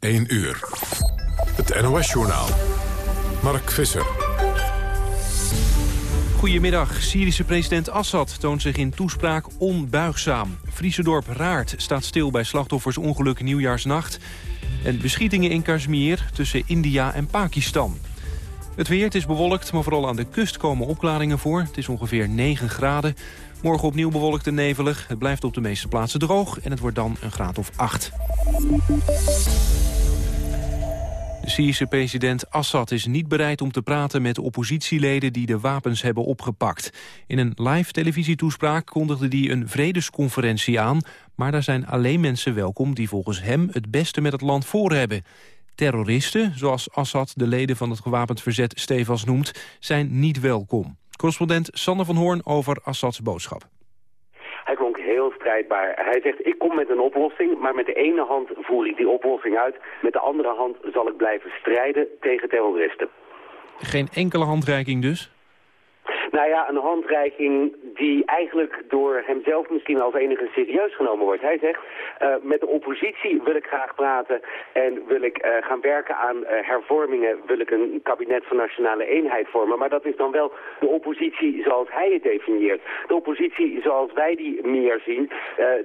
1 uur. Het NOS-journaal. Mark Visser. Goedemiddag. Syrische president Assad toont zich in toespraak onbuigzaam. Friesendorp Raart staat stil bij slachtoffers ongeluk nieuwjaarsnacht. En beschietingen in Kashmir tussen India en Pakistan. Het weer, het is bewolkt, maar vooral aan de kust komen opklaringen voor. Het is ongeveer 9 graden. Morgen opnieuw bewolkt en nevelig. Het blijft op de meeste plaatsen droog en het wordt dan een graad of 8. Syrische president Assad is niet bereid om te praten met oppositieleden die de wapens hebben opgepakt. In een live televisietoespraak kondigde hij een vredesconferentie aan, maar daar zijn alleen mensen welkom die volgens hem het beste met het land voor hebben. Terroristen, zoals Assad de leden van het gewapend verzet stevast noemt, zijn niet welkom. Correspondent Sander van Hoorn over Assads boodschap. Strijdbaar. Hij zegt, ik kom met een oplossing, maar met de ene hand voer ik die oplossing uit. Met de andere hand zal ik blijven strijden tegen terroristen. Geen enkele handreiking dus? Nou ja, een handreiking die eigenlijk door hemzelf misschien als enige serieus genomen wordt. Hij zegt, uh, met de oppositie wil ik graag praten en wil ik uh, gaan werken aan uh, hervormingen, wil ik een kabinet van nationale eenheid vormen. Maar dat is dan wel de oppositie zoals hij het definieert. De oppositie zoals wij die meer zien,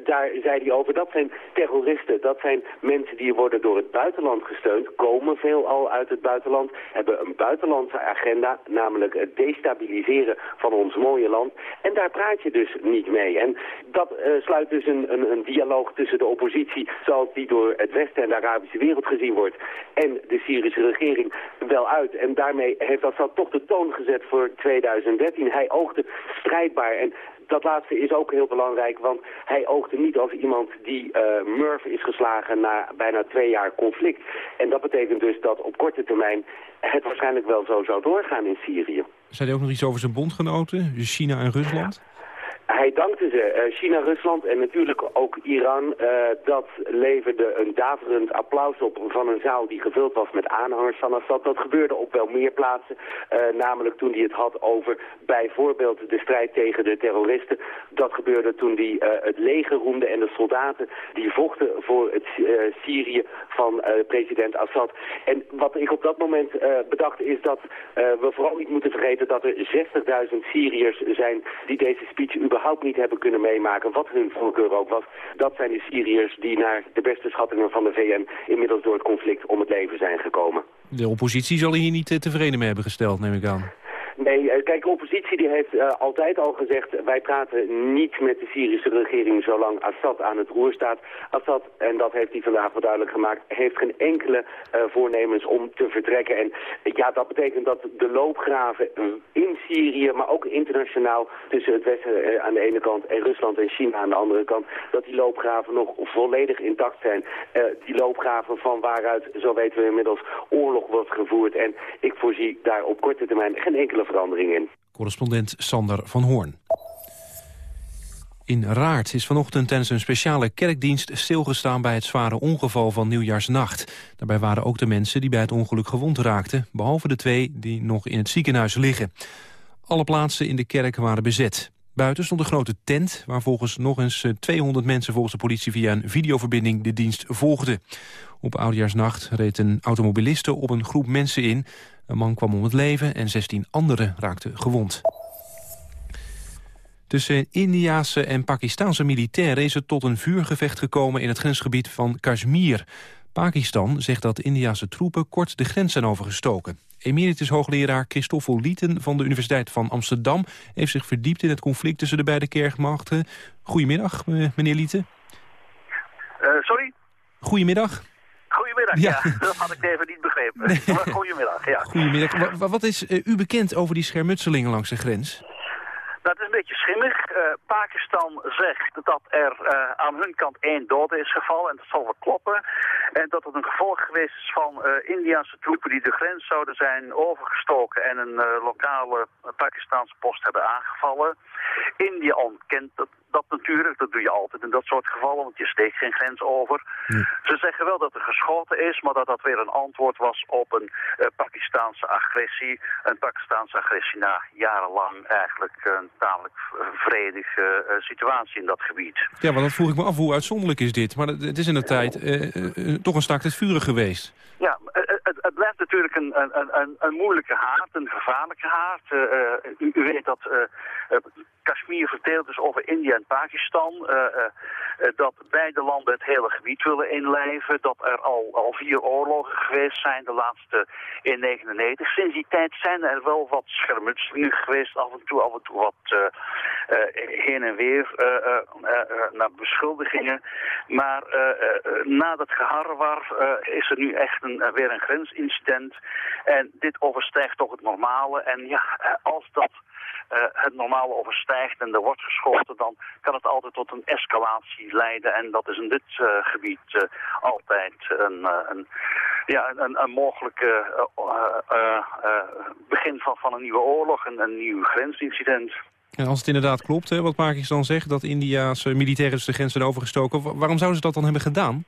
daar zei hij over, dat zijn terroristen, dat zijn mensen die worden door het buitenland gesteund, komen veel al uit het buitenland, hebben een buitenlandse agenda, namelijk het destabiliseren van ons mooie land. En daar praat je dus niet mee. En dat uh, sluit dus een, een, een, dialoog tussen de oppositie, zoals die door het Westen en de Arabische wereld gezien wordt, en de Syrische regering wel uit. En daarmee heeft Assad toch de toon gezet voor 2013. Hij oogde strijdbaar. En dat laatste is ook heel belangrijk, want hij oogde niet als iemand die uh, Murph is geslagen na bijna twee jaar conflict. En dat betekent dus dat op korte termijn het waarschijnlijk wel zo zou doorgaan in Syrië. Zei hij ook nog iets over zijn bondgenoten, dus China en Rusland? Ja. Hij dankte ze, uh, China, Rusland en natuurlijk ook Iran. Uh, dat leverde een daverend applaus op van een zaal die gevuld was met aanhangers van Assad. Dat gebeurde op wel meer plaatsen, uh, namelijk toen hij het had over bijvoorbeeld de strijd tegen de terroristen. Dat gebeurde toen hij het leger roemde en de soldaten die vochten voor het Syrië van president Assad. En wat ik op dat moment bedacht is dat we vooral niet moeten vergeten dat er 60.000 Syriërs zijn die deze speech überhaupt niet hebben kunnen meemaken, wat hun voorkeur ook was. Dat zijn de Syriërs die naar de beste schattingen van de VN inmiddels door het conflict om het leven zijn gekomen. De oppositie zal hier niet tevreden mee hebben gesteld, neem ik aan. Nee, kijk, de oppositie die heeft uh, altijd al gezegd... wij praten niet met de Syrische regering zolang Assad aan het roer staat. Assad, en dat heeft hij vandaag wel duidelijk gemaakt... heeft geen enkele uh, voornemens om te vertrekken. En ja, dat betekent dat de loopgraven in Syrië... maar ook internationaal tussen het Westen aan de ene kant... en Rusland en China aan de andere kant... dat die loopgraven nog volledig intact zijn. die loopgraven van waaruit, zo weten we inmiddels, oorlog wordt gevoerd. En ik voorzie daar op korte termijn geen enkele Correspondent Sander van Hoorn. In Raart is vanochtend tijdens een speciale kerkdienst stilgestaan bij het zware ongeval van nieuwjaarsnacht. Daarbij waren ook de mensen die bij het ongeluk gewond raakten, behalve de twee die nog in het ziekenhuis liggen. Alle plaatsen in de kerk waren bezet. Buiten stond een grote tent waar volgens nog eens 200 mensen volgens de politie via een videoverbinding de dienst volgden. Op Oudjaarsnacht reed een automobiliste op een groep mensen in. Een man kwam om het leven en 16 anderen raakten gewond. Tussen Indiase en Pakistanse militairen is het tot een vuurgevecht gekomen in het grensgebied van Kashmir. Pakistan zegt dat Indiase troepen kort de grens zijn overgestoken. Emeritus hoogleraar Christoffel Lieten van de Universiteit van Amsterdam... heeft zich verdiept in het conflict tussen de beide kerkmachten. Goedemiddag, eh, meneer Lieten. Uh, sorry? Goedemiddag. Goedemiddag, ja. ja. Dat had ik even niet begrepen. Nee. Goedemiddag, ja. Goedemiddag. Wat, wat is uh, u bekend over die schermutselingen langs de grens? Het is een beetje schimmig. Uh, Pakistan zegt dat er uh, aan hun kant één dode is gevallen. En dat zal wel kloppen. En dat het een gevolg geweest is van uh, Indiase troepen die de grens zouden zijn overgestoken. En een lokale Pakistanse post hebben aangevallen. India ontkent dat, dat natuurlijk, dat doe je altijd in dat soort gevallen, want je steekt geen grens over. Ze zeggen wel dat er geschoten is, maar dat dat weer een antwoord was op een Pakistaanse agressie. Een Pakistaanse agressie na jarenlang eigenlijk een tamelijk vredige uh, situatie in dat gebied. Ja, maar dat vroeg ik me af, hoe uitzonderlijk is dit? Maar het is in de tijd uh, toch een staakt het vuren geweest. Ja, het, het, blijft natuurlijk een, een, een, een, moeilijke haard, een gevaarlijke haard. Uh, u, u, weet dat uh, Kashmir verdeeld is over India en Pakistan. Uh, dat beide landen het hele gebied willen inlijven. Dat er al, al vier oorlogen geweest zijn, de laatste in 1999. Sinds die tijd zijn er wel wat schermutselingen geweest. Af en toe, af en toe wat heen en weer naar beschuldigingen. Maar na dat geharrewar is er nu echt een, weer een grensincident. En dit overstijgt toch het normale. En ja, als dat het normale overstijgt en er wordt geschoten, dan kan het altijd tot een escalatie leiden. En dat is in dit uh, gebied uh, altijd een, een, ja, een, een mogelijke begin van, van een nieuwe oorlog, een, een nieuw grensincident. En als het inderdaad klopt, hè, wat Pakistan zegt, dat India's militairen dus de grens zijn overgestoken, waarom zouden ze dat dan hebben gedaan?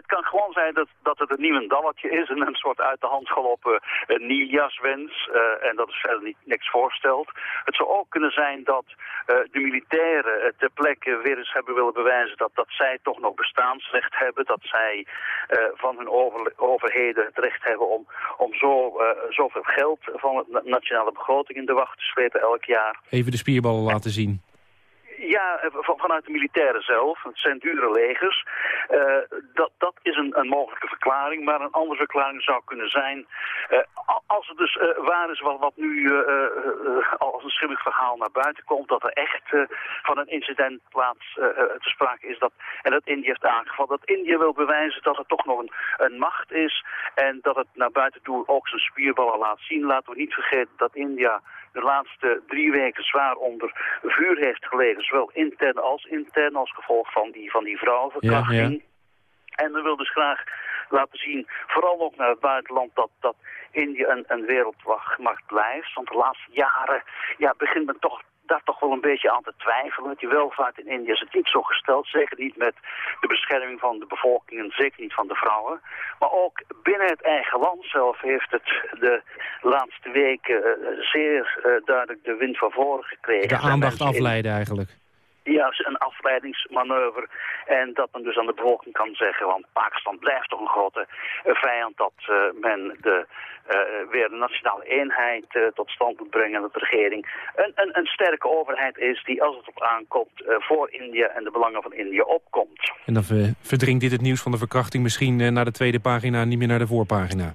Het kan gewoon zijn dat, dat het een nieuw dalletje is en een soort uit de hand gelopen uh, nieuwjaarswens uh, en dat is verder niet, niks voorstelt. Het zou ook kunnen zijn dat de militairen ter plekke weer eens hebben willen bewijzen dat, dat zij toch nog bestaansrecht hebben, dat zij van hun over, overheden het recht hebben om, om zo, zoveel geld van de nationale begroting in de wacht te slepen elk jaar. Even de spierballen laten zien. Ja, eh, vanuit de militairen zelf. Het zijn dure legers. Uh, dat, dat is een, een, mogelijke verklaring. Maar een andere verklaring zou kunnen zijn... Uh, als het dus uh, waar is wat, wat nu als een schimmig verhaal naar buiten komt... dat er echt van een incident plaats te sprake is... Dat, en dat India heeft aangevallen. Dat India wil bewijzen dat er toch nog een, een macht is... en dat het naar buiten toe ook zijn spierballen laat zien. Laten we niet vergeten dat India de laatste drie weken zwaar onder vuur heeft gelegen. Zowel intern als intern als gevolg van die, van die vrouwenverkrachting. Ja, ja. En we wil dus graag laten zien, vooral ook naar het buitenland, dat, dat India een, een wereldmacht blijft. Want de laatste jaren ja, begint men toch daar toch wel een beetje aan te twijfelen. Want die welvaart in India is het niet zo gesteld. Zeker niet met de bescherming van de bevolking en zeker niet van de vrouwen. Maar ook binnen het eigen land zelf heeft het de laatste weken uh, zeer uh, duidelijk de wind van voren gekregen. De aandacht afleiden eigenlijk. Ja, een afleidingsmanoeuvre. En dat men dus aan de bevolking kan zeggen, want Pakistan blijft toch een grote vijand, dat uh, men de, weer de nationale eenheid uh, tot stand moet brengen, dat de regering een, een, een sterke overheid is die als het op aankomt voor India en de belangen van India opkomt. En dan verdringt dit het nieuws van de verkrachting misschien naar de tweede pagina, niet meer naar de voorpagina.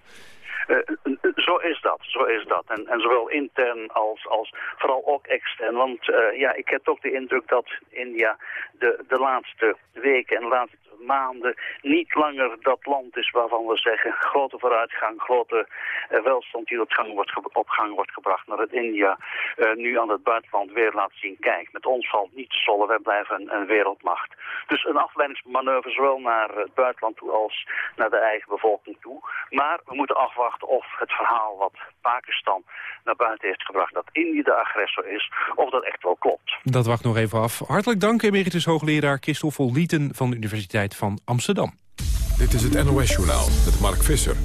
Zo is dat, zo is dat. En, en zowel intern als, als vooral ook extern. Want uh, ja, ik heb toch de indruk dat India de, de laatste weken en de laatste maanden niet langer dat land is waarvan we zeggen grote vooruitgang, grote uh, welstand die op gang, wordt wordt gebracht. Maar dat India uh, nu aan het buitenland weer laat zien, kijk, met ons valt niet te zollen, wij blijven een, een, wereldmacht. Dus een afleidingsmanoeuvre zowel naar het buitenland toe als naar de eigen bevolking toe. Maar we moeten afwachten of het verhaal wat Pakistan naar buiten heeft gebracht, dat India de agressor is, of dat echt wel klopt. Dat wacht nog even af. Hartelijk dank, emeritus hoogleraar Christoffel Lieten van de Universiteit van Amsterdam. Dit is het NOS-journaal met Mark Visser.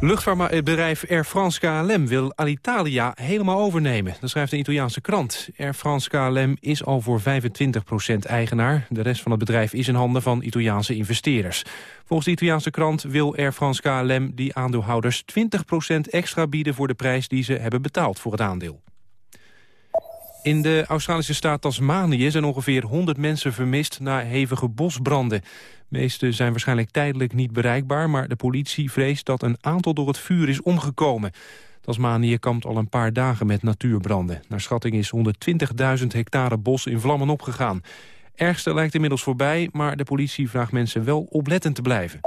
Luchtvaartbedrijf Air France KLM wil Alitalia helemaal overnemen. Dat schrijft een Italiaanse krant. Air France KLM is al voor 25% eigenaar. De rest van het bedrijf is in handen van Italiaanse investeerders. Volgens de Italiaanse krant wil Air France KLM die aandeelhouders 20% extra bieden... voor de prijs die ze hebben betaald voor het aandeel. In de Australische staat Tasmanië zijn ongeveer 100 mensen vermist na hevige bosbranden. De meeste zijn waarschijnlijk tijdelijk niet bereikbaar, maar de politie vreest dat een aantal door het vuur is omgekomen. Tasmanië kampt al een paar dagen met natuurbranden. Naar schatting is 120.000 hectare bos in vlammen opgegaan. Ergste lijkt inmiddels voorbij, maar de politie vraagt mensen wel oplettend te blijven.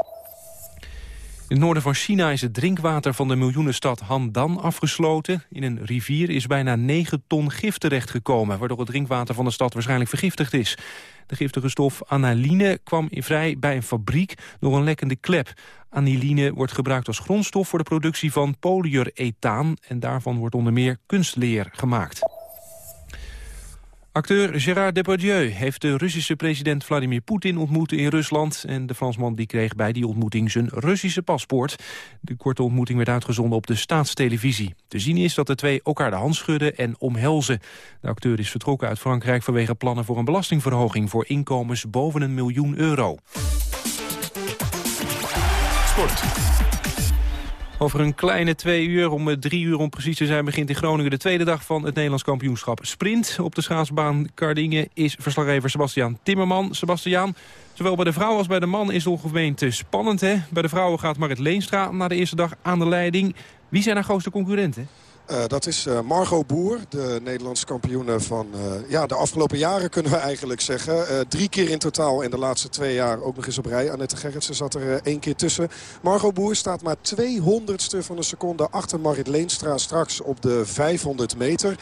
In het noorden van China is het drinkwater van de miljoenenstad Handan afgesloten. In een rivier is bijna 9 ton gif terechtgekomen... waardoor het drinkwater van de stad waarschijnlijk vergiftigd is. De giftige stof aniline kwam vrij bij een fabriek door een lekkende klep. Aniline wordt gebruikt als grondstof voor de productie van polyurethaan... en daarvan wordt onder meer kunstleer gemaakt. Acteur Gérard Depardieu heeft de Russische president Vladimir Poetin ontmoet in Rusland. En de Fransman die kreeg bij die ontmoeting zijn Russische paspoort. De korte ontmoeting werd uitgezonden op de staatstelevisie. Te zien is dat de twee elkaar de hand schudden en omhelzen. De acteur is vertrokken uit Frankrijk vanwege plannen voor een belastingverhoging... voor inkomens boven een miljoen euro. Sport. Over een kleine twee uur, om eh, drie uur om precies te zijn... begint in Groningen de tweede dag van het Nederlands kampioenschap Sprint. Op de schaatsbaan Kardingen is verslaggever Sebastiaan Timmerman. Sebastiaan, zowel bij de vrouw als bij de man is het te spannend. Hè? Bij de vrouwen gaat Marit Leenstra na de eerste dag aan de leiding. Wie zijn haar grootste concurrenten? Uh, dat is uh, Margot Boer, de Nederlandse kampioene van uh, ja, de afgelopen jaren kunnen we eigenlijk zeggen. drie keer in totaal in de laatste twee jaar ook nog eens op rij. Annette Gerritsen zat er één keer tussen. Margot Boer staat maar 200ste van een seconde achter Marit Leenstra straks op de 500 meter.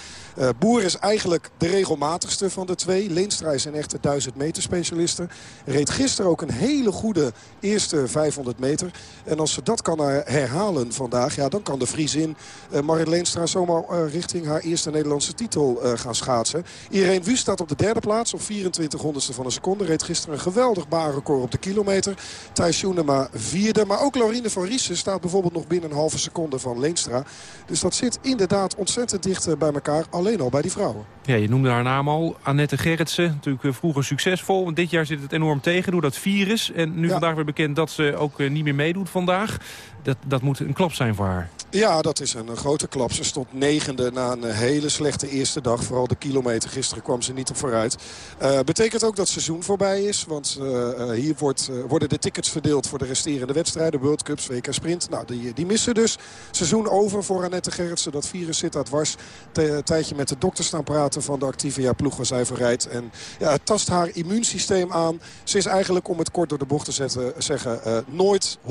Boer is eigenlijk de regelmatigste van de twee. Leenstra is een echte 1000 meter specialiste. Reed gisteren ook een hele goede eerste 500 meter. En als ze dat kan herhalen vandaag, ja, dan kan de Friesin Marit Leenstra zomaar uh, richting haar eerste Nederlandse titel uh, gaan schaatsen. Irene Wust staat op de derde plaats op 24 honderdste van een seconde. Reed gisteren een geweldig baanrecord op de kilometer. Thijs Schoenema vierde. Maar ook Laurine van Riesen staat bijvoorbeeld nog binnen een halve seconde van Leenstra. Dus dat zit inderdaad ontzettend dicht eh, bij elkaar. Alleen al bij die vrouwen. Ja, je noemde haar naam al. Annette Gerritsen, natuurlijk vroeger succesvol. Dit jaar zit het enorm tegen door dat virus. En nu vandaag weer bekend dat ze ook niet meer meedoet vandaag. Dat, dat moet een klap zijn voor haar. Ja, dat is een, grote klap. Ze stond negende na een hele slechte eerste dag. Vooral de kilometer gisteren kwam ze niet op vooruit. Uh, betekent ook dat het seizoen voorbij is. Want uh, hier wordt, worden de tickets verdeeld voor de resterende wedstrijden. World Cups, WK Sprint. Nou, die, die missen dus. Seizoen over voor Annette Gerritsen. Dat virus zit daar dwars. Een tijdje met de dokter staan praten van de Activia ploeg waar zij voor rijdt. En ja, het tast haar immuunsysteem aan. Ze is eigenlijk, om het kort door de bocht te zetten, zeggen... nooit 100%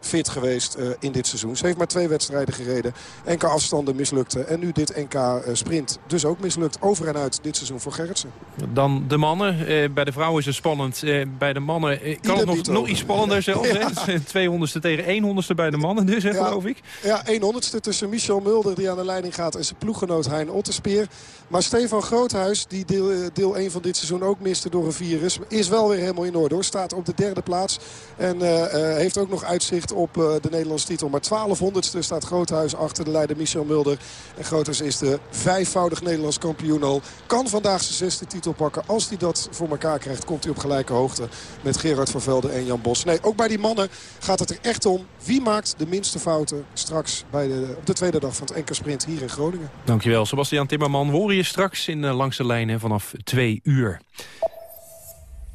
fit geweest in dit seizoen. Ze heeft maar twee wedstrijden gereden. Enkele afstanden mislukte. En nu dit NK eh, sprint dus ook mislukt. Over en uit dit seizoen voor Gerritsen. Dan de mannen. Eh, bij de vrouwen is het spannend. Eh, bij de mannen kan het nog, nog iets spannender zelfs. Ja. 200ste tegen 100ste bij de mannen dus, hè, geloof ik. Ja, 100ste tussen Michel Mulder die aan de leiding gaat... en zijn ploeggenoot Hein Otterspeer. Maar Stefan Groothuis, die deel, deel 1 van dit seizoen ook miste door een virus... is wel weer helemaal in orde hoor. Staat op de derde plaats. En uh, heeft ook nog uitzicht op uh, de Nederlandse titel. Maar 1200ste staat Groothuis achter de leider Michel Mulder. En Groothuis is de vijfvoudig Nederlands kampioen al. Kan vandaag zijn zesde titel pakken. Als hij dat voor elkaar krijgt, komt hij op gelijke hoogte met Gerard van Velde en Jan Bos. Nee, ook bij die mannen gaat het er echt om. Wie maakt de minste fouten straks bij de, op de tweede dag van het Enker Sprint hier in Groningen? Dankjewel, Sebastian Timmerman. Hoor je straks in de langste lijnen vanaf twee uur.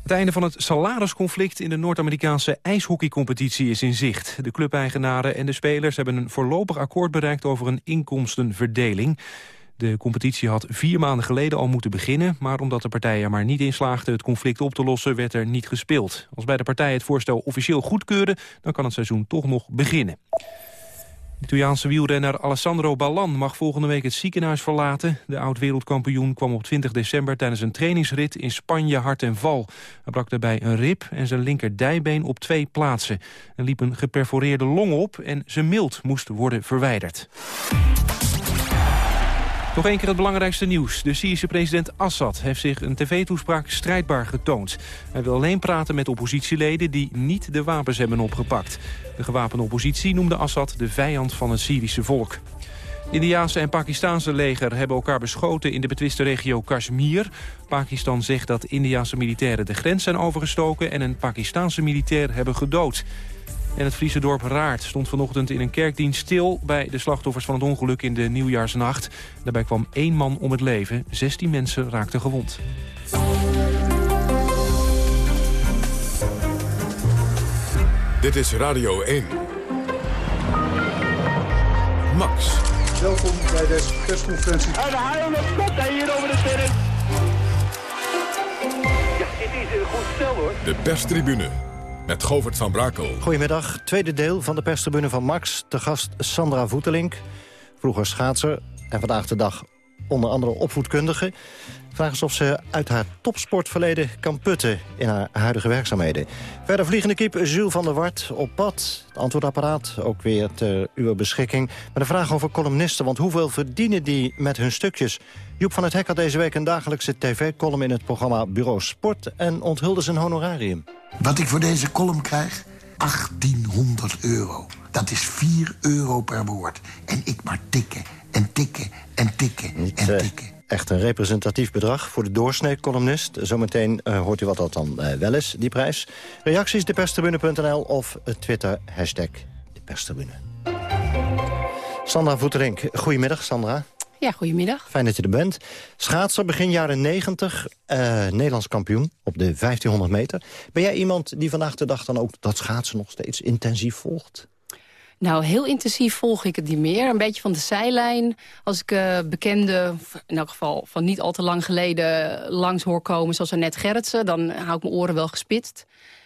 Het einde van het salarisconflict in de Noord-Amerikaanse ijshockeycompetitie is in zicht. De clubeigenaren en de spelers hebben een voorlopig akkoord bereikt over een inkomstenverdeling. De competitie had vier maanden geleden al moeten beginnen... maar omdat de partijen maar niet in slaagden het conflict op te lossen... werd er niet gespeeld. Als bij de partijen het voorstel officieel goedkeuren... dan kan het seizoen toch nog beginnen. Italiaanse wielrenner Alessandro Ballan mag volgende week het ziekenhuis verlaten. De oud-wereldkampioen kwam op 20 december tijdens een trainingsrit in Spanje hard en val. Hij brak daarbij een rib en zijn linkerdijbeen op twee plaatsen. Er liep een geperforeerde long op en zijn mild moest worden verwijderd. Nog één keer het belangrijkste nieuws. De Syrische president Assad heeft zich een tv-toespraak strijdbaar getoond. Hij wil alleen praten met oppositieleden die niet de wapens hebben opgepakt. De gewapende oppositie noemde Assad de vijand van het Syrische volk. Indiaanse en Pakistanse leger hebben elkaar beschoten in de betwiste regio Kashmir. Pakistan zegt dat Indiaanse militairen de grens zijn overgestoken en een Pakistanse militair hebben gedood. En het Friese dorp Raart stond vanochtend in een kerkdienst stil... bij de slachtoffers van het ongeluk in de nieuwjaarsnacht. Daarbij kwam één man om het leven. 16 mensen raakten gewond. Dit is Radio 1. Max. Welkom bij deze persconferentie. En de haal op hier over de terrein. Ja, dit is een goed stel hoor. De perstribune met Govert van Brakel. Goedemiddag, tweede deel van de perstribune van Max. De gast Sandra Voetelink, vroeger schaatser en vandaag de dag onder andere opvoedkundige. Vraag is of ze uit haar topsportverleden kan putten in haar huidige werkzaamheden. Verder vliegende kip Jules van der Wart op pad. Het antwoordapparaat ook weer ter uw beschikking. Maar de vraag over columnisten, want hoeveel verdienen die met hun stukjes? Joep van het Hek had deze week een dagelijkse tv-column in het programma Bureau Sport... en onthulde zijn honorarium. Wat ik voor deze column krijg? 1800 euro. Dat is 4 euro per woord. En ik maar tikken en tikken en tikken en eh, tikken. Echt een representatief bedrag voor de doorsnee-columnist. Zometeen uh, hoort u wat dat dan uh, wel is, die prijs. Reacties deperstribune.nl of Twitter hashtag deperstribune. Sandra Voeterink, goedemiddag Sandra. Ja, goedemiddag. Fijn dat je er bent. Schaatser, begin jaren 90, uh, Nederlands kampioen op de 1500 meter. Ben jij iemand die vandaag de dag dan ook dat schaatsen nog steeds intensief volgt? Nou, heel intensief volg ik het niet meer. Een beetje van de zijlijn. Als ik uh, bekende, in elk geval van niet al te lang geleden... langs hoor komen, zoals Annette Gerritsen... dan hou ik mijn oren wel gespitst.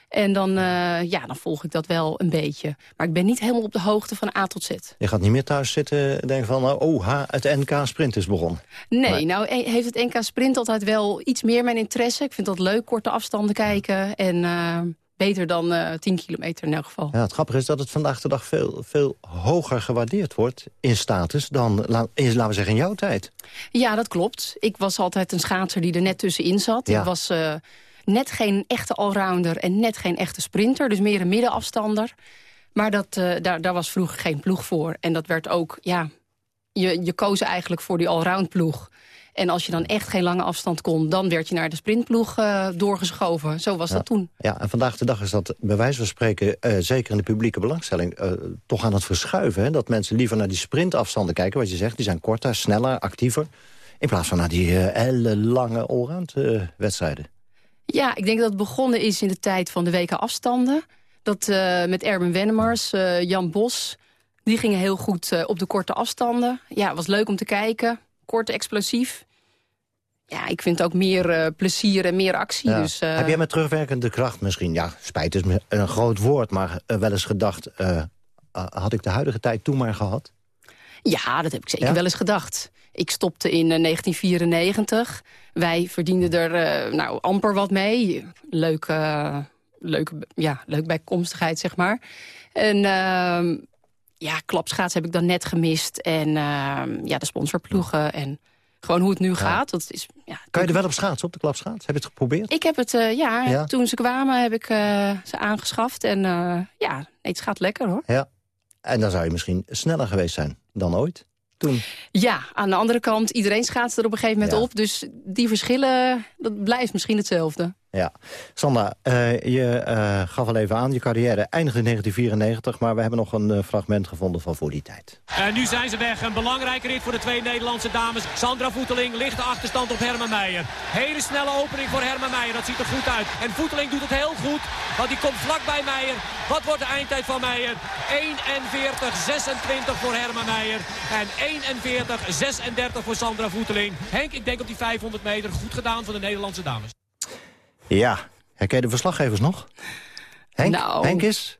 En dan, uh, ja, dan volg ik dat wel een beetje. Maar ik ben niet helemaal op de hoogte van A tot Z. Je gaat niet meer thuis zitten en denken van... oh, ha, het NK Sprint is begonnen. Nee, maar... nou heeft het NK Sprint altijd wel iets meer mijn interesse. Ik vind dat leuk, korte afstanden kijken. En... Uh, beter dan uh, 10 kilometer in elk geval. Ja, het grappige is dat het vandaag de dag veel, veel hoger gewaardeerd wordt in status dan, in, laten we zeggen, in jouw tijd. Ja, dat klopt. Ik was altijd een schaatser die er net tussenin zat. Ja. Ik was uh, net geen echte allrounder en net geen echte sprinter. Dus meer een middenafstander. Maar dat, uh, daar, daar was vroeger geen ploeg voor. En dat werd ook, ja, je, je koos eigenlijk voor die allround ploeg. En als je dan echt geen lange afstand kon... dan werd je naar de sprintploeg uh, doorgeschoven. Zo was ja. dat toen. Ja, en vandaag de dag is dat bij wijze van spreken... Uh, zeker in de publieke belangstelling uh, toch aan het verschuiven. Hè? Dat mensen liever naar die sprintafstanden kijken. Wat je zegt, die zijn korter, sneller, actiever. In plaats van naar die hele lange allround wedstrijden. Ja, ik denk dat het begonnen is in de tijd van de weken afstanden. Dat met Erben Wennemars, Jan Bos... die gingen heel goed op de korte afstanden. Ja, het was leuk om te kijken. Kort, explosief ja, ik vind ook meer uh, plezier en meer actie. Ja. Dus, uh... Heb jij met terugwerkende kracht misschien... ja, spijt is een groot woord, maar uh, wel eens gedacht... had ik de huidige tijd toen maar gehad? Ja, dat heb ik zeker ja? wel eens gedacht. Ik stopte in 1994. Wij verdienden er nou, amper wat mee. Leuk, leuk, ja, leuk bijkomstigheid, zeg maar. En ehm, ja, klapschaats heb ik dan net gemist. En ehm, ja, de sponsorploegen en gewoon hoe het nu gaat. Dat is, ja, kan je er wel op schaatsen, op de klapschaats? Heb je het geprobeerd? Ik heb het, uh, ja, ja, toen ze kwamen heb ik uh, ze aangeschaft. En uh, ja, nee, het gaat lekker hoor. Ja, en dan zou je misschien sneller geweest zijn dan ooit. Toen. Ja, aan de andere kant, iedereen schaatst er op een gegeven moment op. Dus die verschillen, dat blijft misschien hetzelfde. Ja. Sandra, uh, je uh, gaf al even aan, je carrière eindigde in 1994... maar we hebben nog een uh, fragment gevonden van voor die tijd. En nu zijn ze weg. Een belangrijke rit voor de twee Nederlandse dames. Sandra Voeteling ligt achterstand op Herman Meijer. Hele snelle opening voor Herman Meijer, dat ziet er goed uit. En Voeteling doet het heel goed, want die komt vlak bij Meijer. Wat wordt de eindtijd van Meijer? 41-26 voor Herman Meijer. En 41-36 voor Sandra Voeteling. Henk, ik denk op die 500 meter goed gedaan van de Nederlandse dames. Ja, herken je de verslaggevers nog? Henk, nou, Henk is?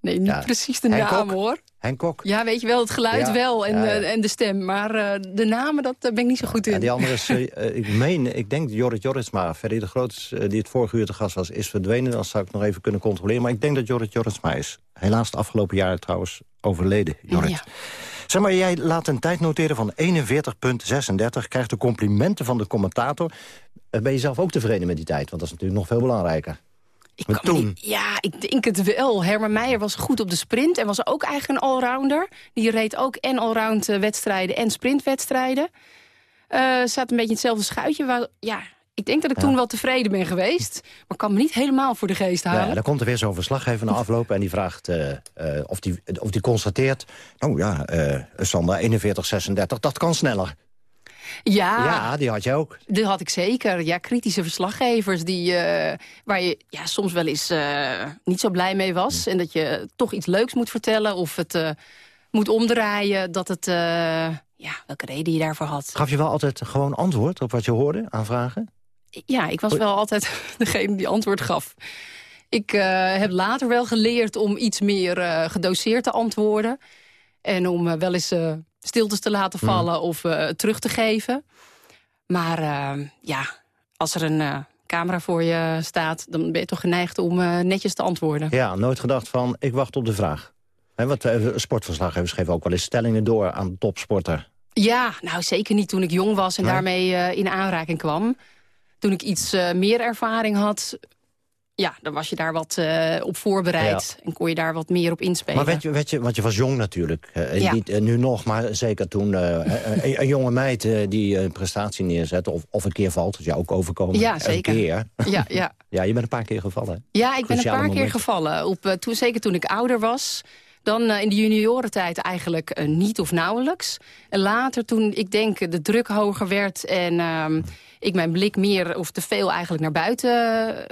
Nee, niet ja. precies de Henk naam Kok? hoor. Henk Kok? Ja, weet je wel, het geluid Ja, wel en, ja, eh, en de stem. Maar eh, de namen, dat eh, ben ik niet zo goed in. En die andere is, eh, ik meen, ik denk Jorrit Jorritsma. Ferry de Groot, eh, die het vorige uur te gast was, is verdwenen. Dan zou ik nog even kunnen controleren. Maar ik denk dat Jorrit Jorritsma is. Helaas de afgelopen jaren trouwens overleden, Jorrit. Ja. Zeg maar, jij laat een tijd noteren van 41,36. Krijgt de complimenten van de commentator. Eh, Ben je zelf ook tevreden met die tijd? Want dat is natuurlijk nog veel belangrijker. Ik kan toen? niet- ja, ik denk het wel. Herman Meijer was goed op de sprint en was ook eigenlijk een allrounder. Die reed ook en allround eh, wedstrijden en sprintwedstrijden. Eh staat een beetje in hetzelfde schuitje. Waar, ja, ik denk dat ik Ja. toen wel tevreden ben geweest. Maar ik kan me niet helemaal voor de geest halen. Ja, dan komt er weer zo'n verslaggever na afloop en die vraagt eh, eh, of, die, of die constateert... oh ja, eh Sandra, 41,36, dat kan sneller. ja, Ja, die had je ook. Dat had ik zeker. Ja, kritische verslaggevers die, waar je ja, soms wel eens niet zo blij mee was. En dat je toch iets leuks moet vertellen of het moet omdraaien. Dat het, ja, welke reden je daarvoor had. Gaf je wel altijd gewoon antwoord op wat je hoorde aan vragen? Ja, ik was wel altijd degene die antwoord gaf. Ik eh, heb later wel geleerd om iets meer eh, gedoseerd te antwoorden. En om eh, wel eens stiltes te laten vallen of terug te geven. Maar ja, als er een camera voor je staat... dan ben je toch geneigd om netjes te antwoorden. Ja, nooit gedacht van, ik wacht op de vraag. He, wat sportverslaggevers geven ook wel eens stellingen door aan topsporter. Ja, nou zeker niet toen ik jong was en nee. daarmee in aanraking kwam. Toen ik iets meer ervaring had, ja, dan was je daar wat uh, op voorbereid. Ja. En kon je daar wat meer op inspelen. Maar weet je, weet je want je was jong natuurlijk. Uh, ja. Niet uh, nu nog, maar zeker toen een, een, jonge meid die een prestatie neerzet... Of, of een keer valt, dat is jou ook overkomen. Ja, zeker. Een keer. Ja, ja. ja, je bent een paar keer gevallen. Ja, ik ben een paar keer gevallen. Op, toen, zeker toen ik ouder was... Dan uh, in de juniorentijd eigenlijk uh, niet of nauwelijks. En later toen ik denk de druk hoger werd en uh, ik mijn blik meer of te veel eigenlijk naar buiten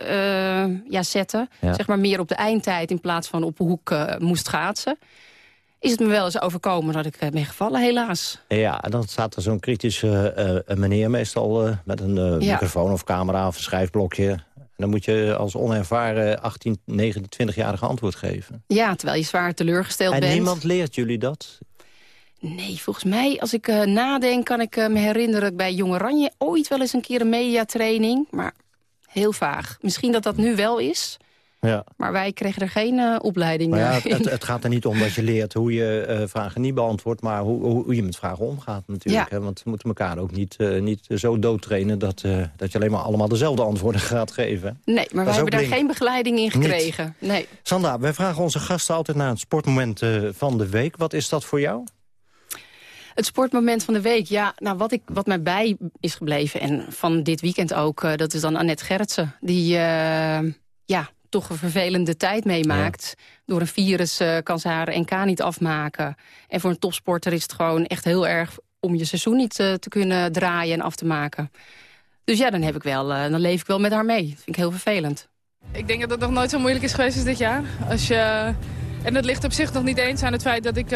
uh, ja, zette. Ja. Zeg maar meer op de eindtijd in plaats van op de hoek moest schaatsen. Is het me wel eens overkomen dat ik ben gevallen, helaas. Ja, en dan staat er zo'n kritische meneer meestal met een ja. microfoon of camera of een schrijfblokje en dan moet je als onervaren 18, 19, 20-jarige antwoord geven. Ja, terwijl je zwaar teleurgesteld en bent. En niemand leert jullie dat? Nee, volgens mij, als ik uh, nadenk, kan ik uh, me herinneren... dat ik bij Jong Oranje ooit wel eens een keer een mediatraining... maar heel vaag. Misschien dat dat nu wel is... Ja. Maar wij kregen er geen uh, opleiding maar ja, het, het, gaat er niet om dat je leert hoe je vragen niet beantwoordt... maar hoe, hoe, je met vragen omgaat natuurlijk. Ja. Hè? Want we moeten elkaar ook niet, niet zo doodtrainen... Dat, dat je alleen maar allemaal dezelfde antwoorden gaat geven. Nee, maar wij hebben daar geen begeleiding in gekregen. Nee. Sandra, wij vragen onze gasten altijd naar het sportmoment van de week. Wat is dat voor jou? Het sportmoment van de week, ja, nou, wat, ik, wat mij bij is gebleven... en van dit weekend ook, dat is dan Annette Gerritsen. Die, ja, toch een vervelende tijd meemaakt. Ja. Door een virus uh, kan ze haar NK niet afmaken. En voor een topsporter is het gewoon echt heel erg... om je seizoen niet uh, te kunnen draaien en af te maken. Dus ja, dan, heb ik wel, uh, dan leef ik wel met haar mee. Dat vind ik heel vervelend. Ik denk dat het nog nooit zo moeilijk is geweest als dit jaar. Als je, en dat ligt op zich nog niet eens aan het feit dat ik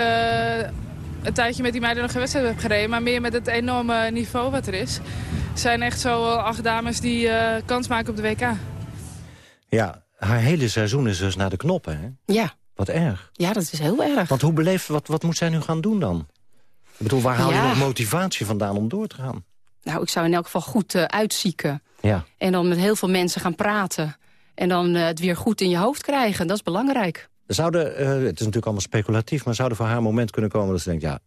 een tijdje met die meiden nog geen wedstrijd heb gereden. Maar meer met het enorme niveau wat er is. Er zijn echt zo acht dames die kans maken op de WK. Ja, haar hele seizoen is dus naar de knoppen, hè? Ja. Wat erg. Ja, dat is heel erg. Want hoe beleeft, wat, wat moet zij nu gaan doen dan? Ik bedoel, waar haal ja. je nog motivatie vandaan om door te gaan? Nou, ik zou in elk geval goed uh, uitzieken. Ja. En dan met heel veel mensen gaan praten. En dan uh, het weer goed in je hoofd krijgen. Dat is belangrijk. Zouden, uh, het is natuurlijk allemaal speculatief... maar zou er voor haar een moment kunnen komen dat ze denkt... ja,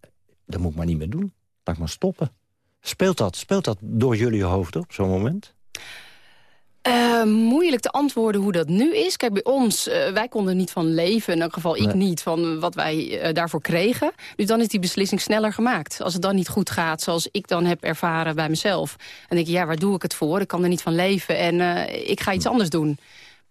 dat moet ik maar niet meer doen. Laat ik maar stoppen. Speelt dat, speelt dat door jullie hoofd op zo'n moment? Uh, moeilijk te antwoorden hoe dat nu is. Kijk, bij ons, uh, wij konden niet van leven. In elk geval ik niet, van wat wij uh, daarvoor kregen. Dus dan is die beslissing sneller gemaakt. Als het dan niet goed gaat, zoals ik dan heb ervaren bij mezelf. En denk ik, ja, waar doe ik het voor? Ik kan er niet van leven en ik ga iets anders doen.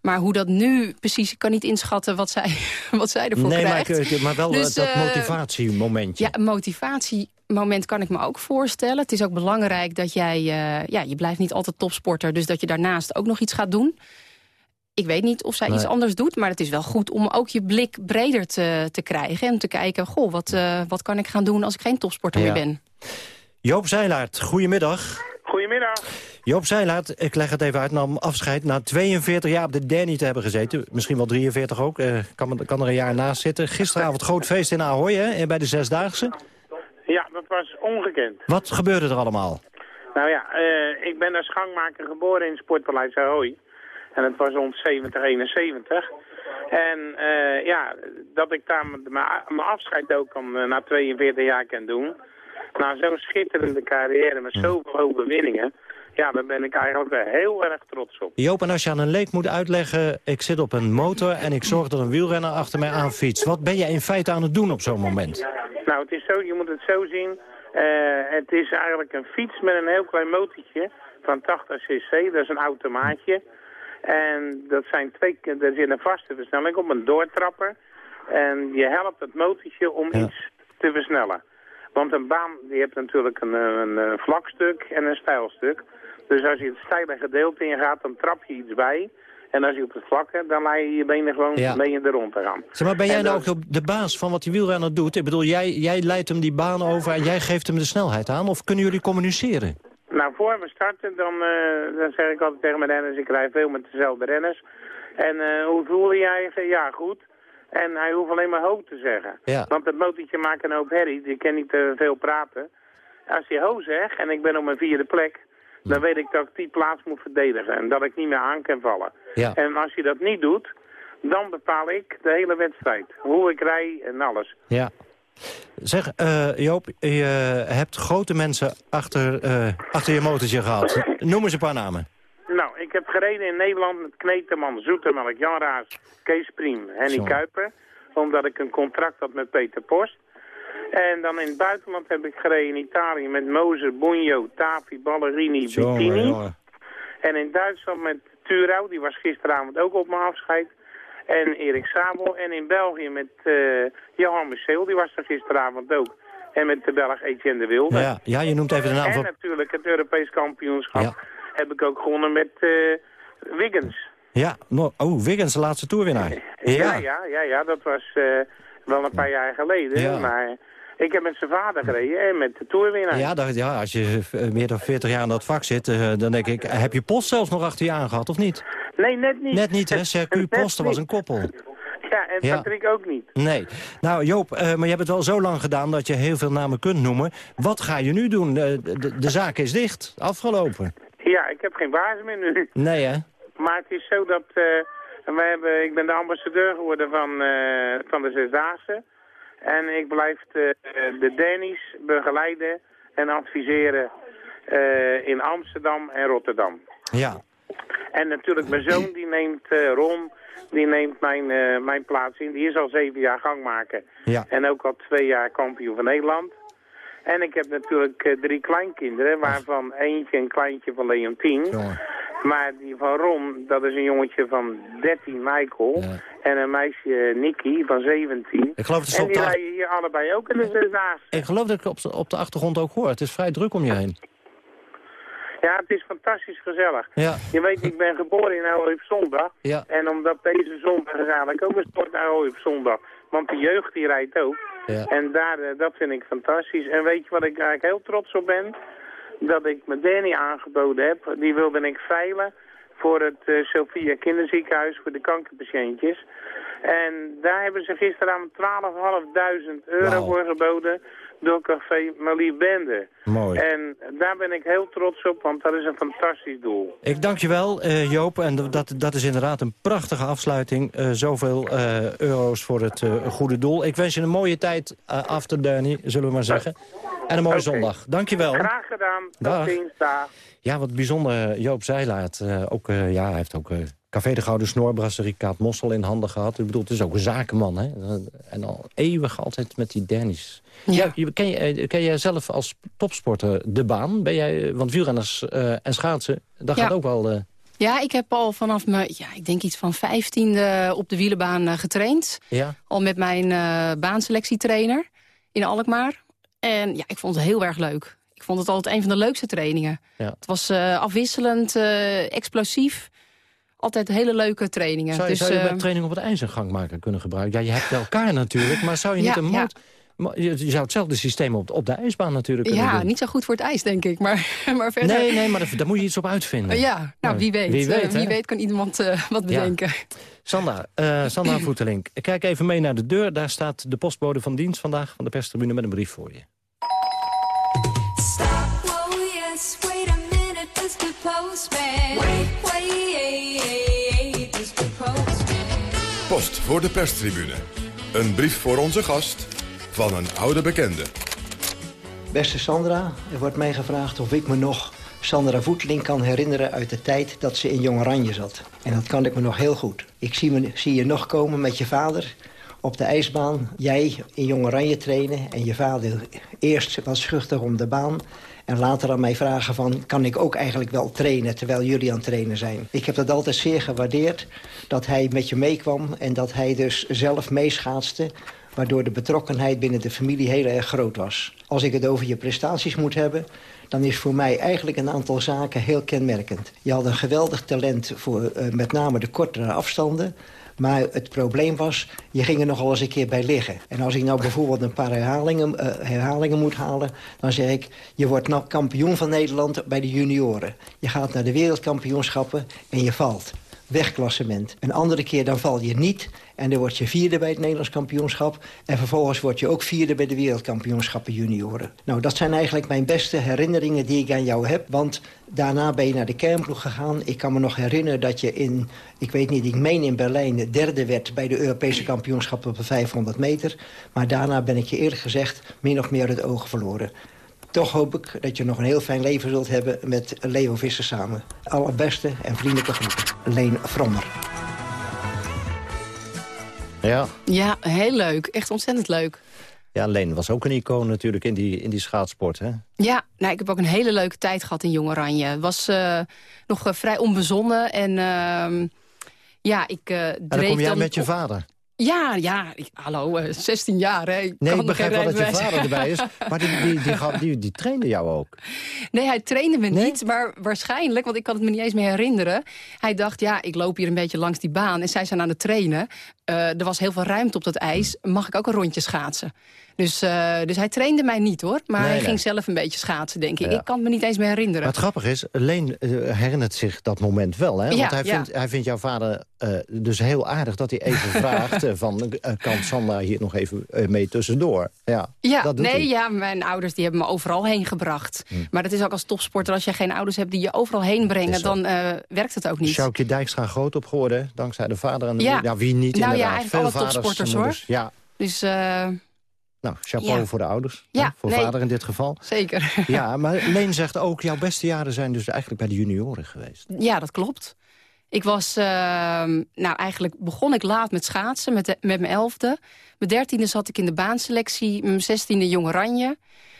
Maar hoe dat nu precies, ik kan niet inschatten wat zij, wat zij ervoor nee, krijgt. Maar, ik, maar wel dus, dat motivatiemomentje. Ja, een motivatiemoment kan ik me ook voorstellen. Het is ook belangrijk dat jij, uh, ja, je blijft niet altijd topsporter. Dus dat je daarnaast ook nog iets gaat doen. Ik weet niet of zij nee. iets anders doet, maar het is wel goed om ook je blik breder te, te krijgen. En te kijken, goh, wat, uh, wat kan ik gaan doen als ik geen topsporter ja. meer ben. Joop Zeilaert, goedemiddag. Goedemiddag. Joop Zeilaert, ik leg het even uit, nam afscheid na 42 jaar op de Danny te hebben gezeten. Misschien wel 43 ook, uh, kan, kan er een jaar naast zitten. Gisteravond groot feest in Ahoy, hè, bij de Zesdaagse. Ja, dat was ongekend. Wat gebeurde er allemaal? Nou ja, uh, ik ben als gangmaker geboren in Sportpaleis Ahoy. En het was rond 70, 71. En uh, ja, dat ik daar mijn afscheid ook al na 42 jaar kan doen. Na zo'n schitterende carrière met zoveel overwinningen. Ja, daar ben ik eigenlijk heel erg trots op. Joop, en als je aan een leek moet uitleggen... ik zit op een motor en ik zorg dat een wielrenner achter mij aan fietst. Wat ben je in feite aan het doen op zo'n moment? Nou, het is zo, je moet het zo zien. Uh, het is eigenlijk een fiets met een heel klein motortje van 80 cc. Dat is een automaatje. En dat zijn twee, er zit een vaste versnelling op, een doortrapper. En je helpt het motortje om ja. iets te versnellen. Want een baan, die hebt natuurlijk een, een, een vlak stuk en een stijl stuk. Dus als je het steile gedeelte ingaat, dan trap je iets bij. En als je op het vlakke, dan laat je je benen gewoon ja. mee in de rond te gaan. Zeg maar, ben jij nou ook de baas van wat die wielrenner doet? Ik bedoel, jij, jij leidt hem die baan over en jij geeft hem de snelheid aan? Of kunnen jullie communiceren? Nou, voor we starten, dan, uh, dan zeg ik altijd tegen mijn renners, ik rij veel met dezelfde renners. En uh, hoe voelde jij? Ja, goed. En hij hoeft alleen maar ho te zeggen. Ja. Want het motortje maakt een hoop herrie, die kan niet te veel praten. Als hij ho zegt en ik ben op mijn vierde plek, dan weet ik dat ik die plaats moet verdedigen en dat ik niet meer aan kan vallen. Ja. En als je dat niet doet, dan bepaal ik de hele wedstrijd. Hoe ik rij en alles. Ja. Zeg, uh, Joop, je hebt grote mensen achter, uh, achter je motortje gehad. Noem eens een paar namen. Nou, ik heb gereden in Nederland met Kneteman, Zoetemelk, Jan Raas, Kees Priem, Henny. Kuiper. Omdat ik een contract had met Peter Post. En dan in het buitenland heb ik gereden in Italië met Moser, Bugno, Tafi, Ballerini, Jongen, Bettini. jongen. En in Duitsland met Turau, die was gisteravond ook op mijn afscheid. En Erik Sabel. En in België met eh, Johan Museeuw, die was er gisteravond ook. En met de Belg Etienne de Wilde. Ja, ja, je noemt even de naam en van... natuurlijk het Europees kampioenschap Ja. heb ik ook gewonnen met eh, Wiggins. Ja, no, oh, Wiggins, de laatste toerwinnaar. Ja, ja, ja, ja, dat was eh, wel een paar jaar geleden. Ja. Maar ik heb met zijn vader gereden en met de toerwinnaar. Ja, dat, ja, als je eh, meer dan 40 jaar in dat vak zit, eh, dan denk ik... heb je Post zelfs nog achter je aangehad, of niet? Nee, net niet. Net niet, hè? Circuit Posten was een koppel. Ja, en Ja. Patrick ook niet. Nee. Nou, Joop, eh, maar je hebt het wel zo lang gedaan dat je heel veel namen kunt noemen. Wat ga je nu doen? Eh, de, de zaak is dicht, afgelopen. Ja, ik heb geen baas meer nu. Nee, hè? Maar het is zo dat... eh, wij hebben, ik ben de ambassadeur geworden van, eh, van de Zesdaagse. En ik blijf de, de Danish begeleiden en adviseren eh, in Amsterdam en Rotterdam. Ja. En natuurlijk mijn zoon, die neemt eh, Ron, die neemt mijn, eh, mijn plaats in. Die is al zeven jaar gangmaker. Ja. En ook al twee jaar kampioen van Nederland. En ik heb natuurlijk eh, drie kleinkinderen, waarvan eentje een kleintje van Leontien. Jongen. Maar die van Ron, dat is een jongetje van 13, Michael. En een meisje, Nicky, van 17. Ik geloof dat ze en op die de- rijden hier allebei ook in de Zesdaagse. Ik geloof dat ik op, op de achtergrond ook hoor. Het is vrij druk om je heen. Ja, het is fantastisch gezellig. Ja. Je weet, ik ben geboren in Ahoy op zondag. Ja. En omdat deze zondag is eigenlijk ook een sport Ahoy op zondag. Want de jeugd die rijdt ook. Ja. En daar, eh, dat vind ik fantastisch. En weet je wat ik eigenlijk heel trots op ben? Dat ik mijn Danny aangeboden heb. Die wilde ik veilen voor het eh, Sophia Kinderziekenhuis voor de kankerpatiëntjes. En daar hebben ze gisteravond 12.500 euro voor geboden door Café Malie Bende. Mooi. En daar ben ik heel trots op, want dat is een fantastisch doel. Ik dank je wel, eh, Joop. En dat, dat is inderdaad een prachtige afsluiting. Eh, zoveel eh, euro's voor het goede doel. Ik wens je een mooie tijd uh, after Danny, zullen we maar zeggen. En een mooie zondag. Dank je wel. Graag gedaan. Dag. Tot ziens. Dag. Ja, wat bijzonder. Joop Zeilaert. ook, ja, hij heeft ook Café de Gouden Snor, Brasserie Kaap Mossel in handen gehad. Ik bedoel, het is ook een zakenman. Hè? En al eeuwig altijd met die Danny's. Ja. ken, je, eh, ken jij zelf als topsporter de baan? Ben jij, eh, want wielrenners eh, en schaatsen, dat Ja. gaat ook wel... Ja, ik heb al vanaf mijn, ja, ik denk iets van vijftiende op de wielenbaan getraind. ja? Al met mijn baanselectietrainer in Alkmaar. En ja, ik vond het heel erg leuk. Ik vond het altijd een van de leukste trainingen. Ja. Het was afwisselend, explosief. Altijd hele leuke trainingen. Zou je, dus, zou je eh, bij training op het ijs een gangmaker kunnen gebruiken? Ja, je hebt elkaar natuurlijk, maar zou je niet Ja, een ja. Je zou hetzelfde systeem op, op de ijsbaan natuurlijk kunnen ja, doen. niet zo goed voor het ijs, denk ik. Maar, maar verder... Nee, nee, maar daar, daar moet je iets op uitvinden. Ja, nou, wie weet. Wie Eh, weet, wie hè? weet kan iemand eh, wat bedenken. Sandra, eh Sandra Voetelink, kijk even mee naar de deur. Daar staat de postbode van dienst vandaag van de perstribune met een brief voor je. Mr. Postman. Wait, wait, Mr. Postman. Post voor de perstribune. Een brief voor onze gast van een oude bekende. Beste Sandra, er wordt mij gevraagd of ik me nog Sandra Voeteling kan herinneren uit de tijd dat ze in Jong Oranje zat. En dat kan ik me nog heel goed. Ik zie, me, zie je nog komen met je vader op de ijsbaan. Jij in Jong Oranje trainen en je vader eerst wat schuchter om de baan... En later aan mij vragen van, kan ik ook eigenlijk wel trainen terwijl jullie aan het trainen zijn? Ik heb dat altijd zeer gewaardeerd, dat hij met je meekwam en dat hij dus zelf meeschaatste waardoor de betrokkenheid binnen de familie heel erg groot was. Als ik het over je prestaties moet hebben... dan is voor mij eigenlijk een aantal zaken heel kenmerkend. Je had een geweldig talent voor eh, met name de kortere afstanden... Maar het probleem was, je ging er nog wel eens een keer bij liggen. En als ik nou bijvoorbeeld een paar herhalingen, eh, herhalingen moet halen... dan zeg ik, je wordt nou kampioen van Nederland bij de junioren. Je gaat naar de wereldkampioenschappen en je valt. Wegklassement. Een andere keer dan val je niet en dan word je vierde bij het Nederlands kampioenschap... en vervolgens word je ook vierde bij de wereldkampioenschappen junioren. Nou, dat zijn eigenlijk mijn beste herinneringen die ik aan jou heb... want daarna ben je naar de kernploeg gegaan. Ik kan me nog herinneren dat je in, ik weet niet, ik meen in Berlijn... de derde werd bij de Europese kampioenschappen op de 500 meter. Maar daarna ben ik je eerlijk gezegd min of meer het oog verloren. Toch hoop ik dat je nog een heel fijn leven zult hebben met Leo Visser samen. Allerbeste en vriendelijke groeten. Leen Frommer. Ja. Ja, heel leuk. Echt ontzettend leuk. Ja, Leen was ook een icoon natuurlijk in die, in die schaatsport, hè? Ja, nou, ik heb ook een hele leuke tijd gehad in Jong Oranje. Het was eh, nog eh, vrij onbezonnen en ehm, ja, ik uh, En dan kom jij met je vader. Ja, ja, ik, hallo, eh, 16 jaar, hè. Ik Nee, ik begrijp wel dat je vader erbij is. Maar die, die, die, gaf- die, die trainde jou ook. Nee, hij trainde me niet, maar waarschijnlijk, want ik kan het me niet eens meer herinneren. Hij dacht, ja, ik loop hier een beetje langs die baan en zij zijn aan het trainen. Eh, er was heel veel ruimte op dat ijs, mag ik ook een rondje schaatsen? Dus, eh, dus hij trainde mij niet, hoor. Maar Nee, hij nee. ging zelf een beetje schaatsen, denk ik. Ja. Ik kan het me niet eens meer herinneren. Maar het grappige is, Leen eh, herinnert zich dat moment wel. Hè? Want Ja, hij, ja. vindt, hij vindt jouw vader eh, dus heel aardig dat hij even vraagt... van, kan Sandra hier nog even mee tussendoor? Ja, Ja, dat doet nee, hij. ja, mijn ouders die hebben me overal heen gebracht. Hm. Maar dat is ook als topsporter, als je geen ouders hebt die je overal heen brengen, dan werkt het ook niet. Sjoukje Dijkstra groot op geworden, dankzij de vader en de Ja. moeder. Ja, wie niet Nou ja, inderdaad. eigenlijk Veel alle vaders topsporters, hoor. Ja, Dus nou, chapeau Ja. voor de ouders. Ja, hè, voor nee. vader in dit geval. zeker. Ja, maar Leen zegt ook, jouw beste jaren zijn dus eigenlijk bij de junioren geweest. Ja, dat klopt. Ik was, ehm, nou eigenlijk begon ik laat met schaatsen, met, de- met mijn elfde. Mijn dertiende zat ik in de baanselectie, mijn zestiende Jong Oranje.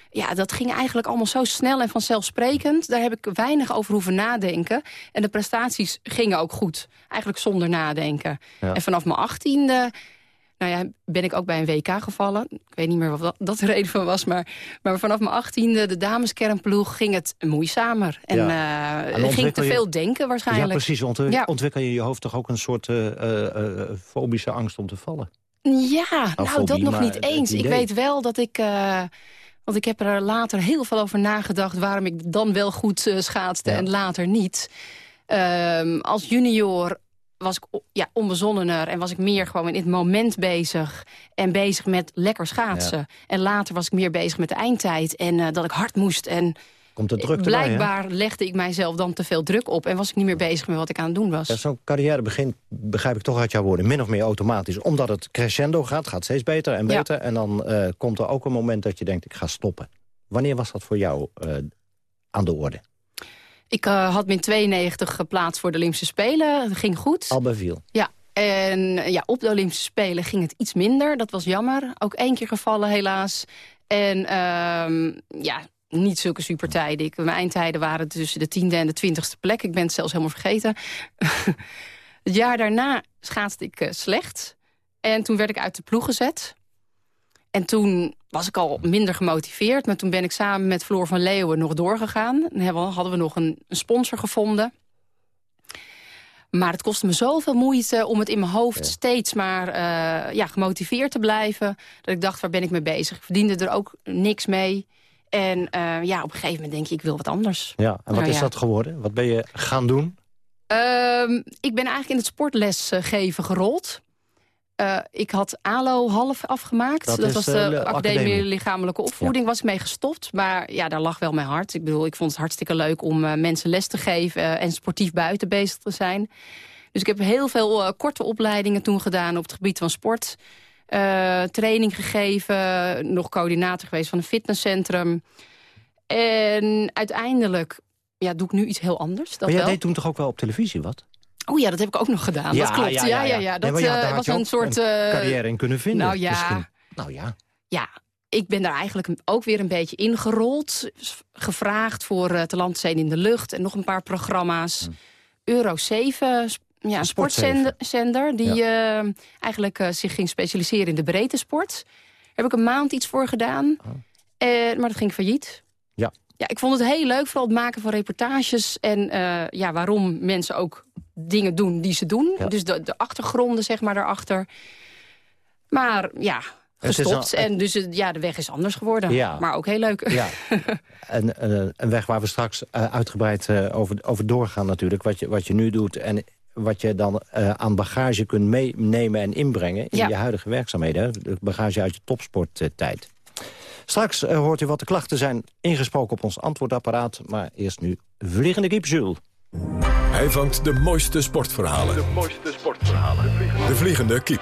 Ja, dat ging eigenlijk allemaal zo snel en vanzelfsprekend. Daar heb ik weinig over hoeven nadenken. En de prestaties gingen ook goed. Eigenlijk zonder nadenken. Ja. En vanaf mijn achttiende nou ja, ben ik ook bij een WK gevallen. Ik weet niet meer wat dat, dat de reden van was. Maar, maar vanaf mijn achttiende, de dameskernploeg, ging het moeizamer. En Ja. eh, En ging te je- veel denken waarschijnlijk. Ja, precies. Ja. Ontwikkel je in je hoofd toch ook een soort eh, eh, fobische angst om te vallen? Ja, nou fobie, dat nog niet eens. Ik weet wel dat ik... want ik heb er later heel veel over nagedacht... waarom ik dan wel goed schaatste en later niet. Ehm, als junior was ik ja, onbezonnener en was ik meer gewoon in het moment bezig. En bezig met lekker schaatsen. En later was ik meer bezig met de eindtijd. En eh, dat ik hard moest. En Komt de druk erbij, blijkbaar legde ik mijzelf dan te veel druk op. En was ik niet meer bezig met wat ik aan het doen was. Ja, Zo'n carrière begint, begrijp ik toch uit jouw woorden, min of meer automatisch. Omdat het crescendo gaat, gaat steeds beter en Ja. beter. En dan eh, komt er ook een moment dat je denkt, ik ga stoppen. Wanneer was dat voor jou eh, aan de orde? Ik eh, had me in 92 geplaatst voor de Olympische Spelen. Dat ging goed. Albeviel. Ja, en eh, ja, op de Olympische Spelen ging het iets minder. Dat was jammer. Ook één keer gevallen, helaas. En ehm, ja, niet zulke supertijden. Ik, mijn eindtijden waren tussen de tiende en de twintigste plek. Ik ben het zelfs helemaal vergeten. het jaar daarna schaatste ik eh, slecht. En toen werd ik uit de ploeg gezet. En toen was ik al minder gemotiveerd. Maar toen ben ik samen met Floor van Leeuwen nog doorgegaan. We- hadden we nog een, een sponsor gevonden. Maar het kostte me zoveel moeite om het in mijn hoofd steeds maar eh, ja, gemotiveerd te blijven. Dat ik dacht, waar ben ik mee bezig? Ik verdiende er ook niks mee. En eh, ja, op een gegeven moment denk je, ik wil wat anders. Ja, en wat Nou is ja. dat geworden? Wat ben je gaan doen? Ehm, ik ben eigenlijk in het sportlesgeven gerold. Eh, ik had ALO half afgemaakt. Dat Dat, is, was eh, de de Academie academie. Lichamelijke Opvoeding. Was ik mee gestopt. Maar ja, daar lag wel mijn hart. Ik bedoel, ik vond het hartstikke leuk om eh, mensen les te geven... en sportief buiten bezig te zijn. Dus ik heb heel veel korte opleidingen toen gedaan op het gebied van sport. Training gegeven, nog coördinator geweest van een fitnesscentrum. En uiteindelijk ja, doe ik nu iets heel anders. Dat maar jij wel. deed toen toch ook wel op televisie wat? Oh ja, dat heb ik ook nog gedaan. Ja, dat klopt. ja, Ja, ja, ja, ja. ja. Nee, Dat ja, eh, was een soort... een eh, carrière in kunnen vinden. Nou ja, misschien. Nou ja. ja, ik ben daar eigenlijk ook weer een beetje ingerold. Gevraagd voor uh, Te land zijn in de lucht en nog een paar programma's. Euro 7, sp- ja, een sportzender. die eh, eigenlijk eh, zich ging specialiseren in de breedte sport. Daar heb ik een maand iets voor gedaan. Eh, maar dat ging failliet. Ja. Ik vond het heel leuk, vooral het maken van reportages... en eh, ja, waarom mensen ook dingen doen die ze doen. Ja. Dus de, de achtergronden, zeg maar, daarachter. Maar ja, gestopt. al- en dus ja, de weg is anders geworden. Ja. Maar ook heel leuk. Ja, en, eh, een weg waar we straks eh, uitgebreid over, over doorgaan natuurlijk. Wat je, wat je nu doet. En wat je dan aan bagage kunt meenemen en inbrengen... in Ja. je huidige werkzaamheden. De bagage uit je topsporttijd. Straks eh, hoort u wat de klachten zijn ingesproken op ons antwoordapparaat. Maar eerst nu Vliegende Kiep Jules. Hij vangt de mooiste sportverhalen. De mooiste sportverhalen. De Vliegende Kiep.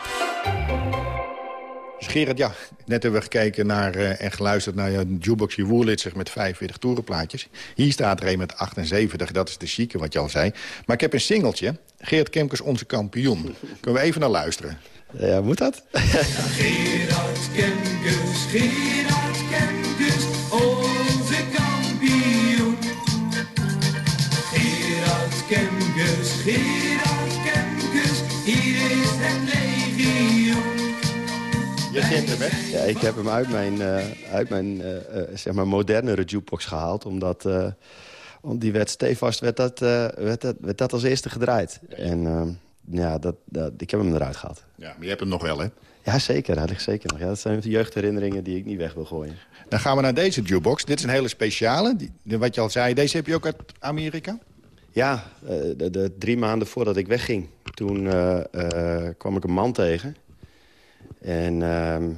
Dus Gerard, ja, net hebben we gekeken naar eh, en geluisterd naar je jukeboxje Woerlitzer met 45 toerenplaatjes. Hier staat er een met 78, dat is de chique wat je al zei. Maar ik heb een singeltje, Gerard Kemkers, onze kampioen. Kunnen we even naar luisteren? Ja, moet dat? Gerard Kemkes, Gerard Kemkes, onze kampioen. Gerard Kemkes, Gerard Kemkes, hier is het legioen. Je kent hem, hè? Ja, ik heb hem uit mijn, eh, uit mijn eh, eh, zeg maar modernere jukebox gehaald. Omdat eh, om die werd stevast werd dat, eh, werd, dat, werd dat als eerste gedraaid. En eh, ja, dat, dat, ik heb hem eruit gehaald. Ja, maar je hebt hem nog wel, hè? Ja, zeker. Hij ligt zeker nog. Ja, dat zijn jeugdherinneringen die ik niet weg wil gooien. Dan gaan we naar deze jukebox. Dit is een hele speciale. Die, die- wat je al zei, deze heb je ook uit Amerika? Ja, eh, de, de drie maanden voordat ik wegging, toen eh, eh, kwam ik een man tegen. En ehm,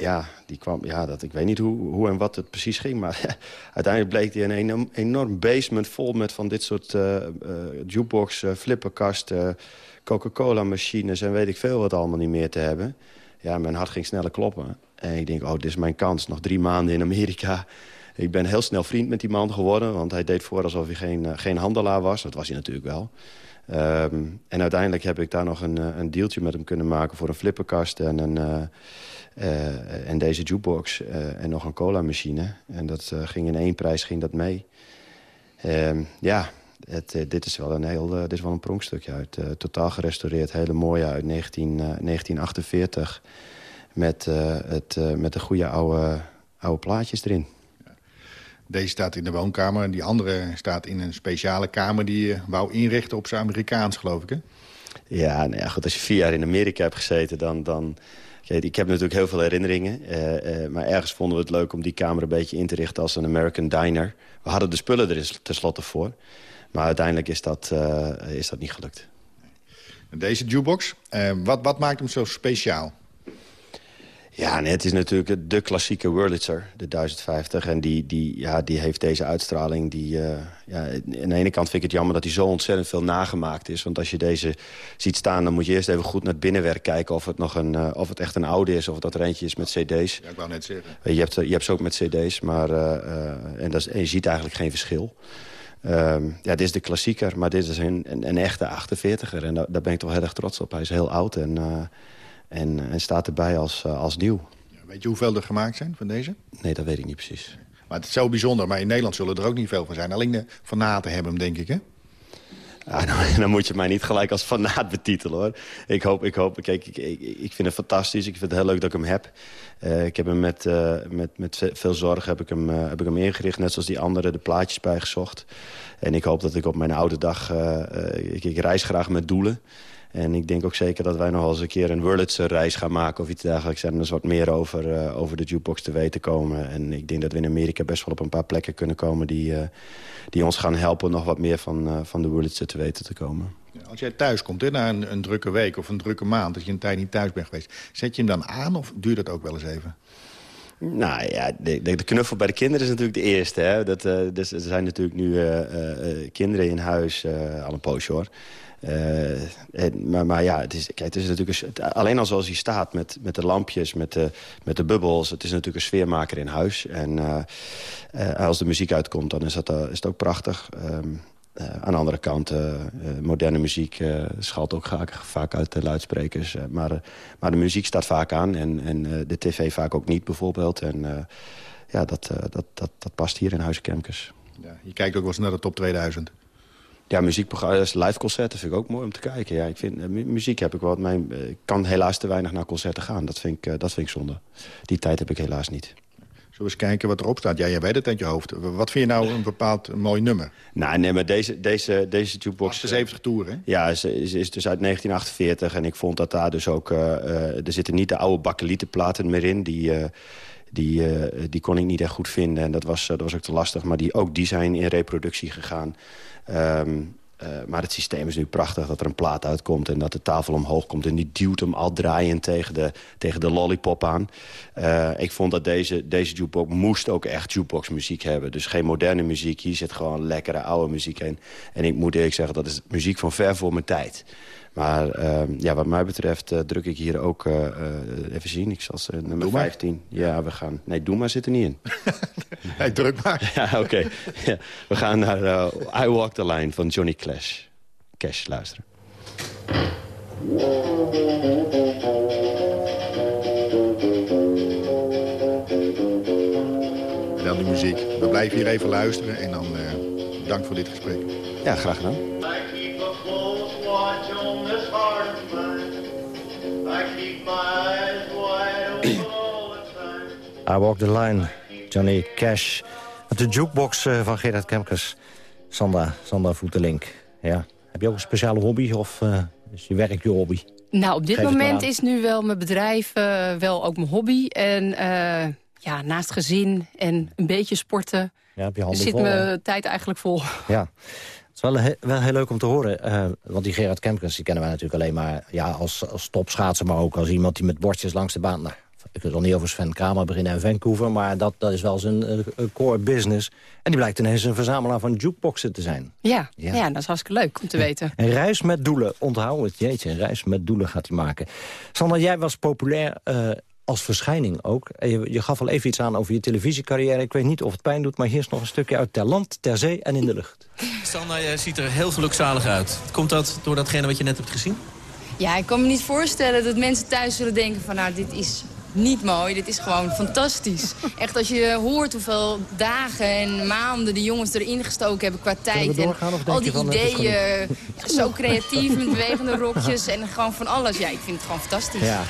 ja, die kwam, ja dat, ik weet niet hoe, hoe en wat het precies ging. Maar uiteindelijk bleek hij een enorm, basement vol met van dit soort eh eh, jukebox, eh, flipperkast, eh, Coca-Cola machines en weet ik veel wat allemaal niet meer te hebben. Ja, mijn hart ging sneller kloppen. En ik denk, oh, dit is mijn kans. Nog drie maanden in Amerika. Ik ben heel snel vriend met die man geworden. Want hij deed voor alsof hij geen, geen handelaar was. Dat was hij natuurlijk wel. Ehm, en uiteindelijk heb ik daar nog een, eh, een dealtje met hem kunnen maken... voor een flipperkast en, een, eh, eh, en deze jukebox en nog een cola-machine. En dat ging in één prijs ging dat mee. Ehm, ja, het, dit is wel een heel dit is wel een pronkstukje uit. totaal gerestaureerd, hele mooie uit 19, eh, 1948. Met, het, met de goede oude, oude plaatjes erin. Deze staat in de woonkamer en die andere staat in een speciale kamer... die je wou inrichten op zijn Amerikaans, geloof ik, hè? Ja, nou ja, goed, als je vier jaar in Amerika hebt gezeten, dan... dan ik heb natuurlijk heel veel herinneringen. eh, eh, maar ergens vonden we het leuk om die kamer een beetje in te richten als een American diner. We hadden de spullen er tenslotte voor. Maar uiteindelijk is dat, eh, is dat niet gelukt. Deze jukebox, eh, wat, wat maakt hem zo speciaal? Ja, nee, het is natuurlijk de klassieke Wurlitzer, de 1050. En die, die, ja, die heeft deze uitstraling. Die, eh, ja, aan de ene kant vind ik het jammer dat hij zo ontzettend veel nagemaakt is. Want als je deze ziet staan, dan moet je eerst even goed naar het binnenwerk kijken... of het, nog een, eh, of het echt een oude is, of dat er eentje is met cd's. Ja, ik wou net zeggen. Je hebt, je hebt ze ook met cd's, maar eh, eh, en, dat is, en je ziet eigenlijk geen verschil. Ehm, ja, dit is de klassieker, maar dit is een, een, een echte 48er. En daar, daar ben ik toch heel erg trots op. Hij is heel oud en, eh, en, en staat erbij als, eh, als nieuw. Weet je hoeveel er gemaakt zijn van deze? Nee, dat weet ik niet precies. Maar het is zo bijzonder, maar in Nederland zullen er ook niet veel van zijn. Alleen de fanaten hebben hem, denk ik, hè? Ah, nou, dan moet je mij niet gelijk als fanaat betitelen, hoor. Ik hoop, ik hoop, kijk, ik, ik, ik vind het fantastisch. Ik vind het heel leuk dat ik hem heb. Eh, ik heb hem met, eh, met, met ve- veel zorg heb ik, hem, eh, heb ik hem ingericht. Net zoals die anderen de plaatjes bijgezocht. En ik hoop dat ik op mijn oude dag... eh, eh, ik, ik reis graag met doelen. En ik denk ook zeker dat wij nog wel eens een keer een Wurlitzer reis gaan maken... of iets dergelijks. En is wat meer over, eh, over de jukebox te weten komen. En ik denk dat we in Amerika best wel op een paar plekken kunnen komen... die, eh, die ons gaan helpen nog wat meer van, eh, van de Wurlitzer te weten te komen. Als jij thuis komt, hè, na een, een drukke week of een drukke maand... als je een tijd niet thuis bent geweest, zet je hem dan aan of duurt dat ook wel eens even? Nou ja, de, de, knuffel bij de kinderen is natuurlijk de eerste. Hè? Dat, dus er zijn natuurlijk nu kinderen in huis, al een poosje hoor. Eh, maar, maar ja, het is, kijk, het is natuurlijk alleen al zoals hij staat met, met de lampjes, met de, met de bubbels. Het is natuurlijk een sfeermaker in huis. En eh, eh, als de muziek uitkomt, dan is dat, is het ook prachtig. Ehm, eh, aan de andere kant, moderne muziek schalt ook vaak, vaak uit de luidsprekers. maar, maar de muziek staat vaak aan en, en de tv vaak ook niet bijvoorbeeld. En ja, dat, dat, dat, dat past hier in Huizen Kemkes. Ja, je kijkt ook wel eens naar de top 2000. Ja, muziekprogramma's, live concerten vind ik ook mooi om te kijken. Ja, ik vind, eh, mu- muziek heb ik wel... Mijn, eh, ik kan helaas te weinig naar concerten gaan. Dat vind, ik, eh, dat vind ik zonde. Die tijd heb ik helaas niet. Zullen we eens kijken wat erop staat? Ja, jij weet het uit je hoofd. Wat vind je nou een bepaald mooi nummer? Nou, nee, maar deze, deze, deze jukebox... 78 toeren, hè? Ja, is, is, is dus uit 1948. En ik vond dat daar dus ook... er zitten niet de oude bakkelietenplaten meer in. Die, die, die kon ik niet echt goed vinden. En dat was, dat was ook te lastig. Maar die, ook die zijn in reproductie gegaan. Ehm, eh, maar het systeem is nu prachtig dat er een plaat uitkomt... en dat de tafel omhoog komt en die duwt hem al draaiend tegen de, tegen de lollipop aan. Eh, ik vond dat deze, deze jukebox moest ook echt jukebox muziek hebben. Dus geen moderne muziek, hier zit gewoon lekkere oude muziek in. En ik moet eerlijk zeggen, dat is muziek van ver voor mijn tijd. Maar ehm, ja, wat mij betreft eh, druk ik hier ook... eh, eh, even zien, ik zal ze nummer Doe maar. 15. Ja, we gaan... Nee, Doe maar zit er niet in. Nee, druk maar. Ja, oké. Ja, we gaan naar I Walk the Line van Johnny Clash. Cash luisteren. En dan de muziek. We blijven hier even luisteren en dan dank voor dit gesprek. Ja, graag gedaan. I Walk the Line, Johnny Cash. De jukebox eh, van Gerard Kemkers. Sanda, Sanda Voetelink. Ja. Heb je ook een speciale hobby of eh, is je werk je hobby? Nou, op dit Geef moment is nu wel mijn bedrijf eh, wel ook mijn hobby. En ja, naast gezin en een beetje sporten Ja, heb je handen zit vol, hè? mijn tijd eigenlijk vol. Ja. Het is wel, he- wel heel leuk om te horen. eh, want die Gerard Kemkers die kennen wij natuurlijk alleen maar ja, als, als topschaatser... maar ook als iemand die met bordjes langs de baan... Nou, ik wil niet over Sven Kramer beginnen in Vancouver... maar dat, dat is wel zijn eh, core business. En die blijkt ineens een verzamelaar van jukeboxen te zijn. Ja, Ja. ja. dat is hartstikke leuk om te weten. Een reis met doelen, onthoud het. Jeetje, een reis met doelen gaat hij maken. Sander, jij was populair eh, als verschijning ook. Je, je gaf al even iets aan over je televisiecarrière. Ik weet niet of het pijn doet, maar hier is nog een stukje uit ter land, ter zee en in de lucht. Sanna, jij ziet er heel gelukzalig uit. Komt dat door datgene wat je net hebt gezien? Ja, ik kan me niet voorstellen dat mensen thuis zullen denken van... nou, dit is niet mooi, dit is gewoon fantastisch. Echt, als je hoort hoeveel dagen en maanden de jongens erin gestoken hebben qua tijd... we doorgaan, of en al die ideeën, zo creatief met bewegende rokjes en gewoon van alles. Ja, ik vind het gewoon fantastisch. Ja.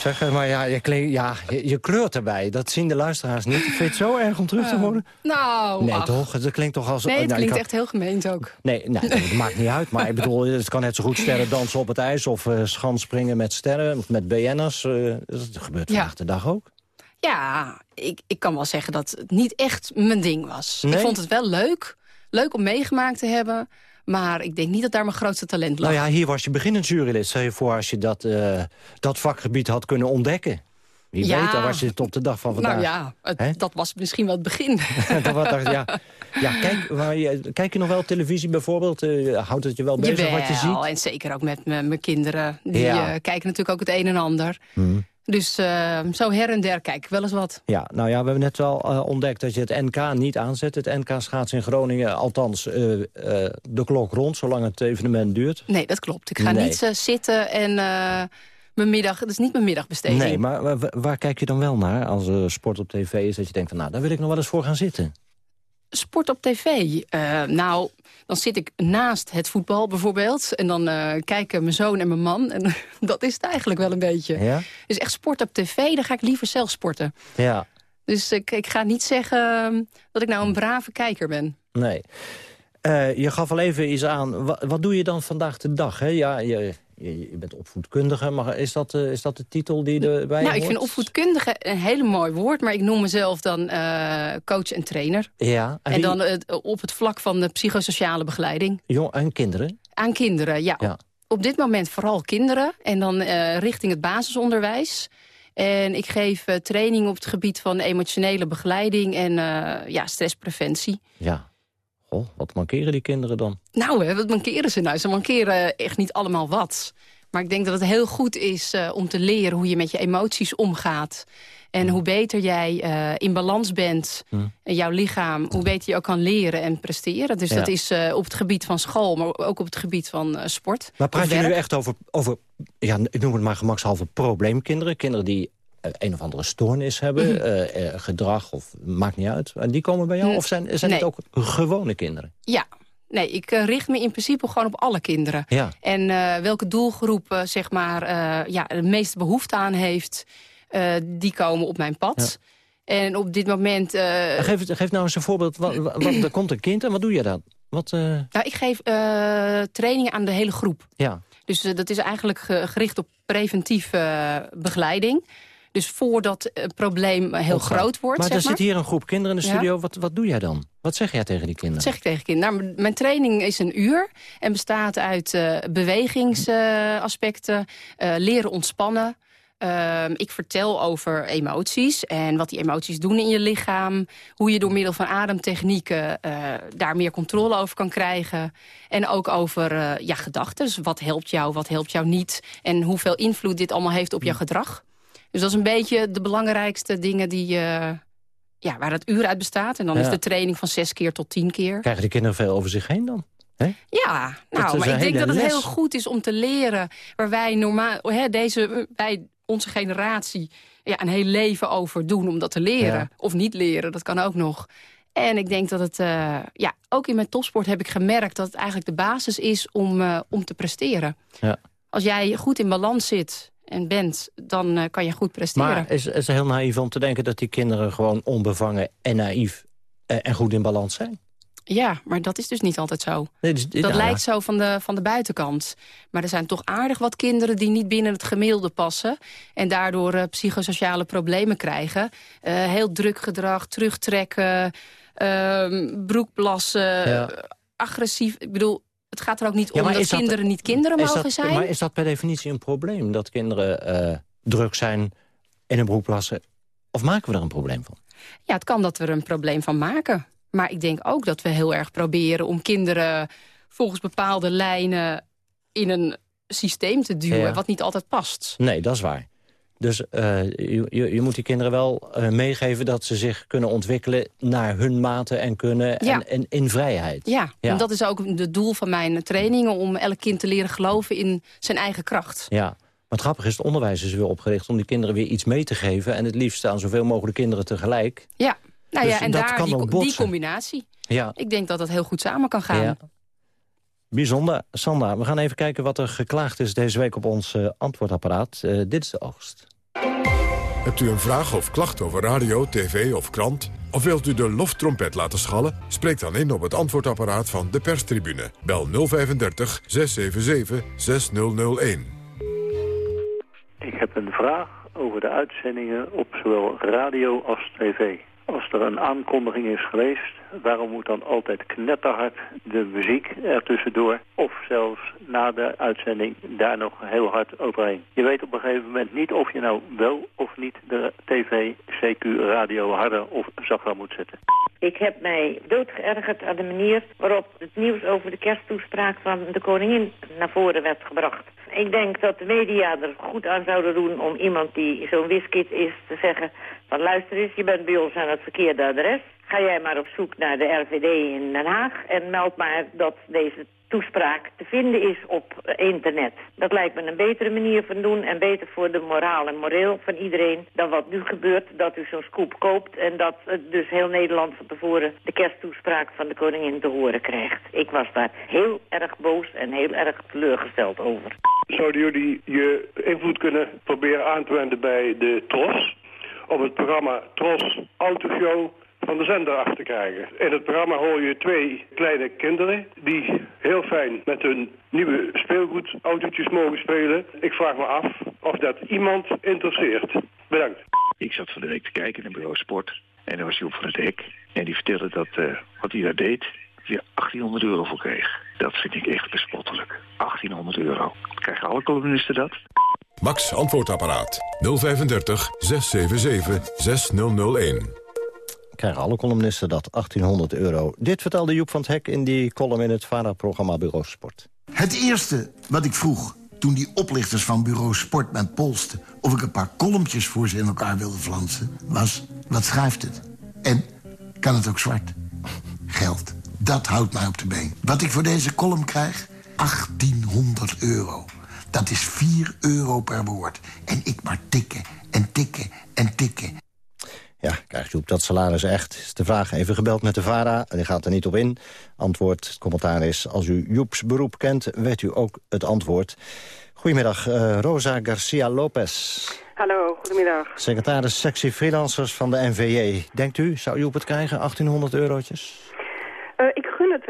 Zeg, eh, maar ja, je, ja, je, je kleurt erbij. Dat zien de luisteraars niet. Vind je het zo erg om terug te horen? Nou, Nee, ach. toch? Het klinkt toch als... Nee, het nou, klinkt had- echt heel gemeend ook. Nee, nee, dat maakt niet uit. Maar ik bedoel, het kan net zo goed sterren dansen op het ijs... of eh schanspringen met sterren, of met BN'ers. eh, dat gebeurt Ja. vandaag de dag ook. Ja, ik, ik kan wel zeggen dat het niet echt mijn ding was. Nee? Ik vond het wel leuk. Leuk om meegemaakt te hebben. Maar ik denk niet dat daar mijn grootste talent lag. Nou ja, hier was je beginnend jurylid. Stel je voor als je dat, eh, dat vakgebied had kunnen ontdekken. Wie Ja. weet, dan was je het op de dag van vandaag. nou ja, het- dat was misschien wel het begin. Dat was- dacht, ja, ja, kijk, maar kijk je nog wel televisie bijvoorbeeld? Eh, houdt het je wel bezig wat je Jawel, ziet? en zeker ook met mijn kinderen. Die Ja. eh, kijken natuurlijk ook het een en ander. Hmm. Dus eh, zo her en der kijk wel eens wat. Ja, nou ja, we hebben net wel eh, ontdekt dat je het NK niet aanzet. Het NK schaats in Groningen, althans eh, eh, de klok rond, zolang het evenement duurt. Nee, dat klopt. Ik ga Nee. niet zitten en mijn middag... Het is niet mijn middagbesteding. Nee, maar wa- wa- waar kijk je dan wel naar als sport op tv is? Dat je denkt, van, nou, daar wil ik nog wel eens voor gaan zitten. Sport op tv. Eh, nou, dan zit ik naast het voetbal bijvoorbeeld. En dan eh, kijken mijn zoon en mijn man. En dat is het eigenlijk wel een beetje. Ja? Dus echt sport op tv, dan ga ik liever zelf sporten. Ja, Dus ik, ik ga niet zeggen eh, dat ik nou een brave kijker ben. nee. Eh, je gaf al even iets aan. Wa- wat doe je dan vandaag de dag? Hè? Ja, je, je, bent opvoedkundige, maar is dat, eh, is dat de titel die erbij nou, ik vind opvoedkundige een hele mooi woord. Maar ik noem mezelf dan eh, coach en trainer. Ja, En, dan op het vlak van de psychosociale begeleiding. Jong, en kinderen? Aan kinderen, ja. Ja. Op, op dit moment vooral kinderen. En dan eh, richting het basisonderwijs. En ik geef training op het gebied van emotionele begeleiding en ja, stresspreventie. Ja. Goh, wat mankeren die kinderen dan? Nou, hè, wat mankeren ze nou? Ze mankeren echt niet allemaal wat. Maar ik denk dat het heel goed is eh, om te leren hoe je met je emoties omgaat. En hoe beter jij eh, in balans bent, en jouw lichaam, hoe beter je ook kan leren en presteren. Dus Ja. dat is eh, op het gebied van school, maar ook op het gebied van eh, sport. Maar praat je nu echt over, over ja, ik noem het maar gemakshalve probleemkinderen? Kinderen die eh, een of andere stoornis hebben, Mhm. eh, eh, gedrag of maakt niet uit. En die komen bij jou? Mm, Of zijn, zijn het ook gewone kinderen? Ja, nee, ik eh, richt me in principe gewoon op alle kinderen. Ja. En eh, welke doelgroep eh, zeg maar, eh, ja, de meeste behoefte aan heeft, eh, die komen op mijn pad. En op dit moment... eh, Geef, geef nou eens een voorbeeld. Wat, wat, er komt een kind en wat doe je dan? Wat, eh, nou, ik geef eh, trainingen aan de hele groep. ja. Dus eh, dat is eigenlijk ge- gericht op preventieve eh, begeleiding. Dus voordat het probleem heel Opgaat. groot wordt, Maar zeg er zit hier een groep kinderen in de Ja. studio. Wat, wat doe jij dan? Wat zeg jij tegen die kinderen? Dat zeg ik tegen kinderen. Nou, mijn training is een uur en bestaat uit eh, bewegingsaspecten, eh, leren ontspannen. Ehm, ik vertel over emoties en wat die emoties doen in je lichaam. Hoe je door middel van ademtechnieken eh, daar meer controle over kan krijgen. En ook over eh, ja, gedachten. Dus wat helpt jou, wat helpt jou niet. En hoeveel invloed dit allemaal heeft op jouw gedrag. Dus dat is een beetje de belangrijkste dingen die, eh, ja, waar het uur uit bestaat. En dan Ja. is de training van zes keer tot tien keer. Krijgen die kinderen veel over zich heen dan? Ja, nou, maar ik denk dat het les. heel goed is om te leren... waar wij normaal, hè, deze, wij, onze generatie ja, een heel leven over doen om dat te leren. Ja. Of niet leren, dat kan ook nog. En ik denk dat het, eh, ja, ook in mijn topsport heb ik gemerkt... dat het eigenlijk de basis is om, eh, om te presteren. Ja. Als jij goed in balans zit en bent, dan eh, kan je goed presteren. Maar is, is het heel naïef om te denken dat die kinderen gewoon onbevangen en naïef eh, en goed in balans zijn? Ja, maar dat is dus niet altijd zo. Nee, dus- dat nou, lijkt zo van de, van de buitenkant. Maar er zijn toch aardig wat kinderen die niet binnen het gemiddelde passen... en daardoor eh, psychosociale problemen krijgen. Heel druk gedrag, terugtrekken, ehm broekplassen, Ja. agressief. Ik bedoel, het gaat er ook niet om dat kinderen niet kinderen mogen dat, zijn. Maar is dat per definitie een probleem? Dat kinderen eh, druk zijn in een broek plassen? Of maken we er een probleem van? Ja, het kan dat we er een probleem van maken. Maar ik denk ook dat we heel erg proberen om kinderen... volgens bepaalde lijnen in een systeem te duwen... Ja. wat niet altijd past. Nee, dat is waar. Dus eh, je, je, je moet die kinderen wel eh, meegeven dat ze zich kunnen ontwikkelen naar hun mate en kunnen Ja. en, en in vrijheid. Ja, Ja. en dat is ook het doel van mijn trainingen... om elk kind te leren geloven in zijn eigen kracht. Ja. Maar het grappige is, het onderwijs is weer opgericht om die kinderen weer iets mee te geven. En het liefst aan zoveel mogelijk kinderen tegelijk. Ja, nou Dus ja, en dat daar kan die, ook die combinatie. Ja. Ik denk dat dat heel goed samen kan gaan. Ja. Bijzonder. Sandra, we gaan even kijken wat er geklaagd is deze week op ons eh, antwoordapparaat. Dit is de oogst. Hebt u een vraag of klacht over radio, tv of krant? Of wilt u de loftrompet laten schallen? Spreek dan in op het antwoordapparaat van de perstribune. Bel 035 677 6001. Ik heb een vraag over de uitzendingen op zowel radio als tv. Als er een aankondiging is geweest, waarom moet dan altijd knetterhard de muziek ertussendoor? Of zelfs na de uitzending daar nog heel hard overheen. Je weet op een gegeven moment niet of je nou wel of niet de tv, CQ, radio harder of zachter moet zetten. Ik heb mij doodgeërgerd aan de manier waarop het nieuws over de kersttoespraak van de koningin naar voren werd gebracht. Ik denk dat de media er goed aan zouden doen om iemand die zo'n wiskit is te zeggen van luister eens, je bent bij ons aan het verkeerde adres. Ga jij maar op zoek naar de RVD in Den Haag en meld maar dat deze toespraak te vinden is op internet. Dat lijkt me een betere manier van doen en beter voor de moraal en moreel van iedereen dan wat nu gebeurt, dat u zo'n scoop koopt en dat dus heel Nederland van tevoren de kersttoespraak van de koningin te horen krijgt. Ik was daar heel erg boos en heel erg teleurgesteld over. Zouden jullie je invloed kunnen proberen aan te wenden bij de TROS... om het programma TROS Autoshow van de zender af te krijgen. In het programma hoor je twee kleine kinderen... die heel fijn met hun nieuwe speelgoedautootjes mogen spelen. Ik vraag me af of dat iemand interesseert. Bedankt. Ik zat van de week te kijken naar bureau Sport. En daar was Joep van het Hek. En die vertelde dat eh, wat hij daar deed, weer 1800 euro voor kreeg. Dat vind ik echt bespottelijk. 1800 euro. Krijgen alle columnisten dat? Max Antwoordapparaat 035 677 6001. Krijgen alle columnisten dat, 1800 euro. Dit vertelde Joep van het Hek in die column in het VARA-programma Bureau Sport. Het eerste wat ik vroeg toen die oplichters van bureau Sport met polsten... of ik een paar kolompjes voor ze in elkaar wilde flansen... was, wat schrijft het? En kan het ook zwart? Geld. Dat houdt mij op de been. Wat ik voor deze column krijg? 1800 euro. Dat is 4 euro per woord. En ik maar tikken en tikken en tikken. Ja, krijgt Joep dat salaris echt? Is de vraag even gebeld met de VARA. Die gaat er niet op in. Antwoord, het commentaar is... als u Joeps beroep kent, weet u ook het antwoord. Goedemiddag, eh, Rosa Garcia Lopez. Hallo, goedemiddag. Secretaris sectie freelancers van de NVJ. Denkt u, zou Joep het krijgen, 1800 eurotjes?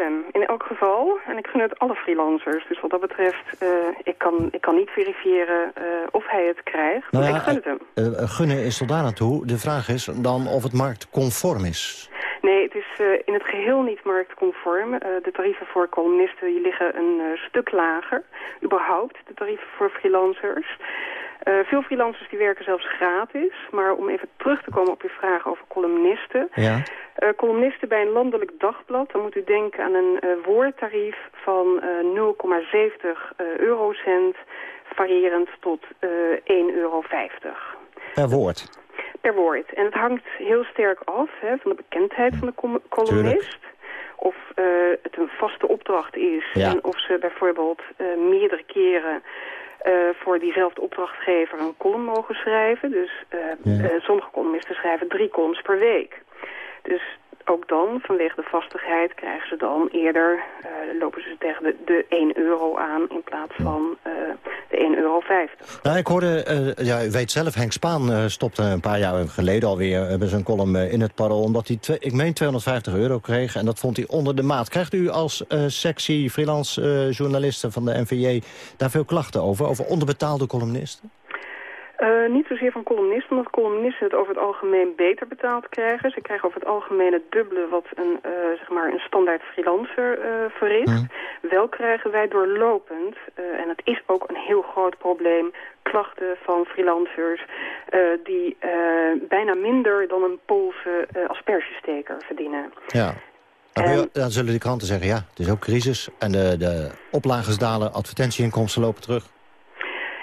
Eh, gun in elk geval. En ik gun het alle freelancers. Dus wat dat betreft, eh, ik, kan, ik kan niet verifiëren eh, of hij het krijgt. Nou maar ja, ik gun het hem. eh, eh, gunnen is tot daar naartoe. De vraag is dan of het marktconform is. Nee, het is eh, in het geheel niet marktconform. Eh, de tarieven voor columnisten die liggen een eh, stuk lager. Überhaupt, de tarieven voor freelancers. Eh, veel freelancers die werken zelfs gratis. Maar om even terug te komen op uw vraag over columnisten. Ja. Eh, columnisten bij een landelijk dagblad, dan moet u denken aan een eh, woordtarief van eh 0,70 eh, eurocent, variërend tot eh 1,50 euro. Per woord. Per woord. En het hangt heel sterk af hè, van de bekendheid van de columnist. Of eh, het een vaste opdracht is. Ja. En of ze bijvoorbeeld eh, meerdere keren eh, voor diezelfde opdrachtgever een column mogen schrijven. Dus eh, sommige columnisten schrijven drie columns per week. Dus ook dan, vanwege de vastigheid, krijgen ze dan eerder, eh, lopen ze tegen de, de 1 euro aan in plaats van eh, de 1,50 euro. Nou, ik hoorde, eh, ja, u weet zelf, Henk Spaan stopte een paar jaar geleden alweer met zijn column in het parool. Omdat hij, twee- ik meen, 250 euro kreeg. En dat vond hij onder de maat. Krijgt u als sexy freelance journalisten van de NVJ daar veel klachten over? Over onderbetaalde columnisten? Eh, niet zozeer van columnisten, omdat columnisten het over het algemeen beter betaald krijgen. Ze krijgen over het algemeen het dubbele wat een, eh, zeg maar een standaard freelancer eh, verricht. Wel krijgen wij doorlopend, en het is ook een heel groot probleem, klachten van freelancers die bijna minder dan een Poolse aspergesteker verdienen. Ja. Dan zullen de kranten zeggen, ja, het is ook crisis. En de, de oplages dalen, advertentieinkomsten lopen terug.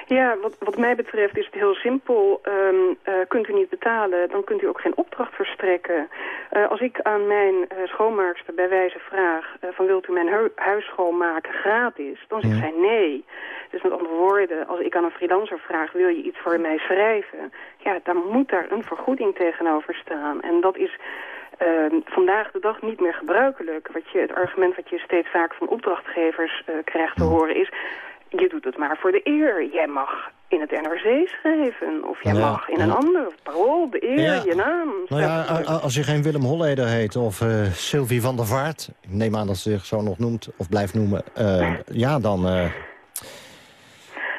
Ja, wat, wat mij betreft is het heel simpel. Ehm, eh, kunt u niet betalen, dan kunt u ook geen opdracht verstrekken. Eh, als ik aan mijn eh, schoonmaakster bij wijze vraag... van wilt u mijn hu- huis schoonmaken gratis, dan zegt zij nee. Dus met andere woorden, als ik aan een freelancer vraag... wil je iets voor mij schrijven? Ja, dan moet daar een vergoeding tegenover staan. En dat is... ehm, vandaag de dag niet meer gebruikelijk. Wat je, het argument wat je steeds vaak van opdrachtgevers krijgt te horen is... je doet het maar voor de eer. Jij mag in het NRC schrijven. Of jij Ja, mag in een ja. ander parool, de eer, Ja. je naam. Nou ja, als je geen Willem Holleder heet of eh, Sylvie van der Vaart... ik neem aan dat ze zich zo nog noemt of blijft noemen... eh, ja, dan... eh,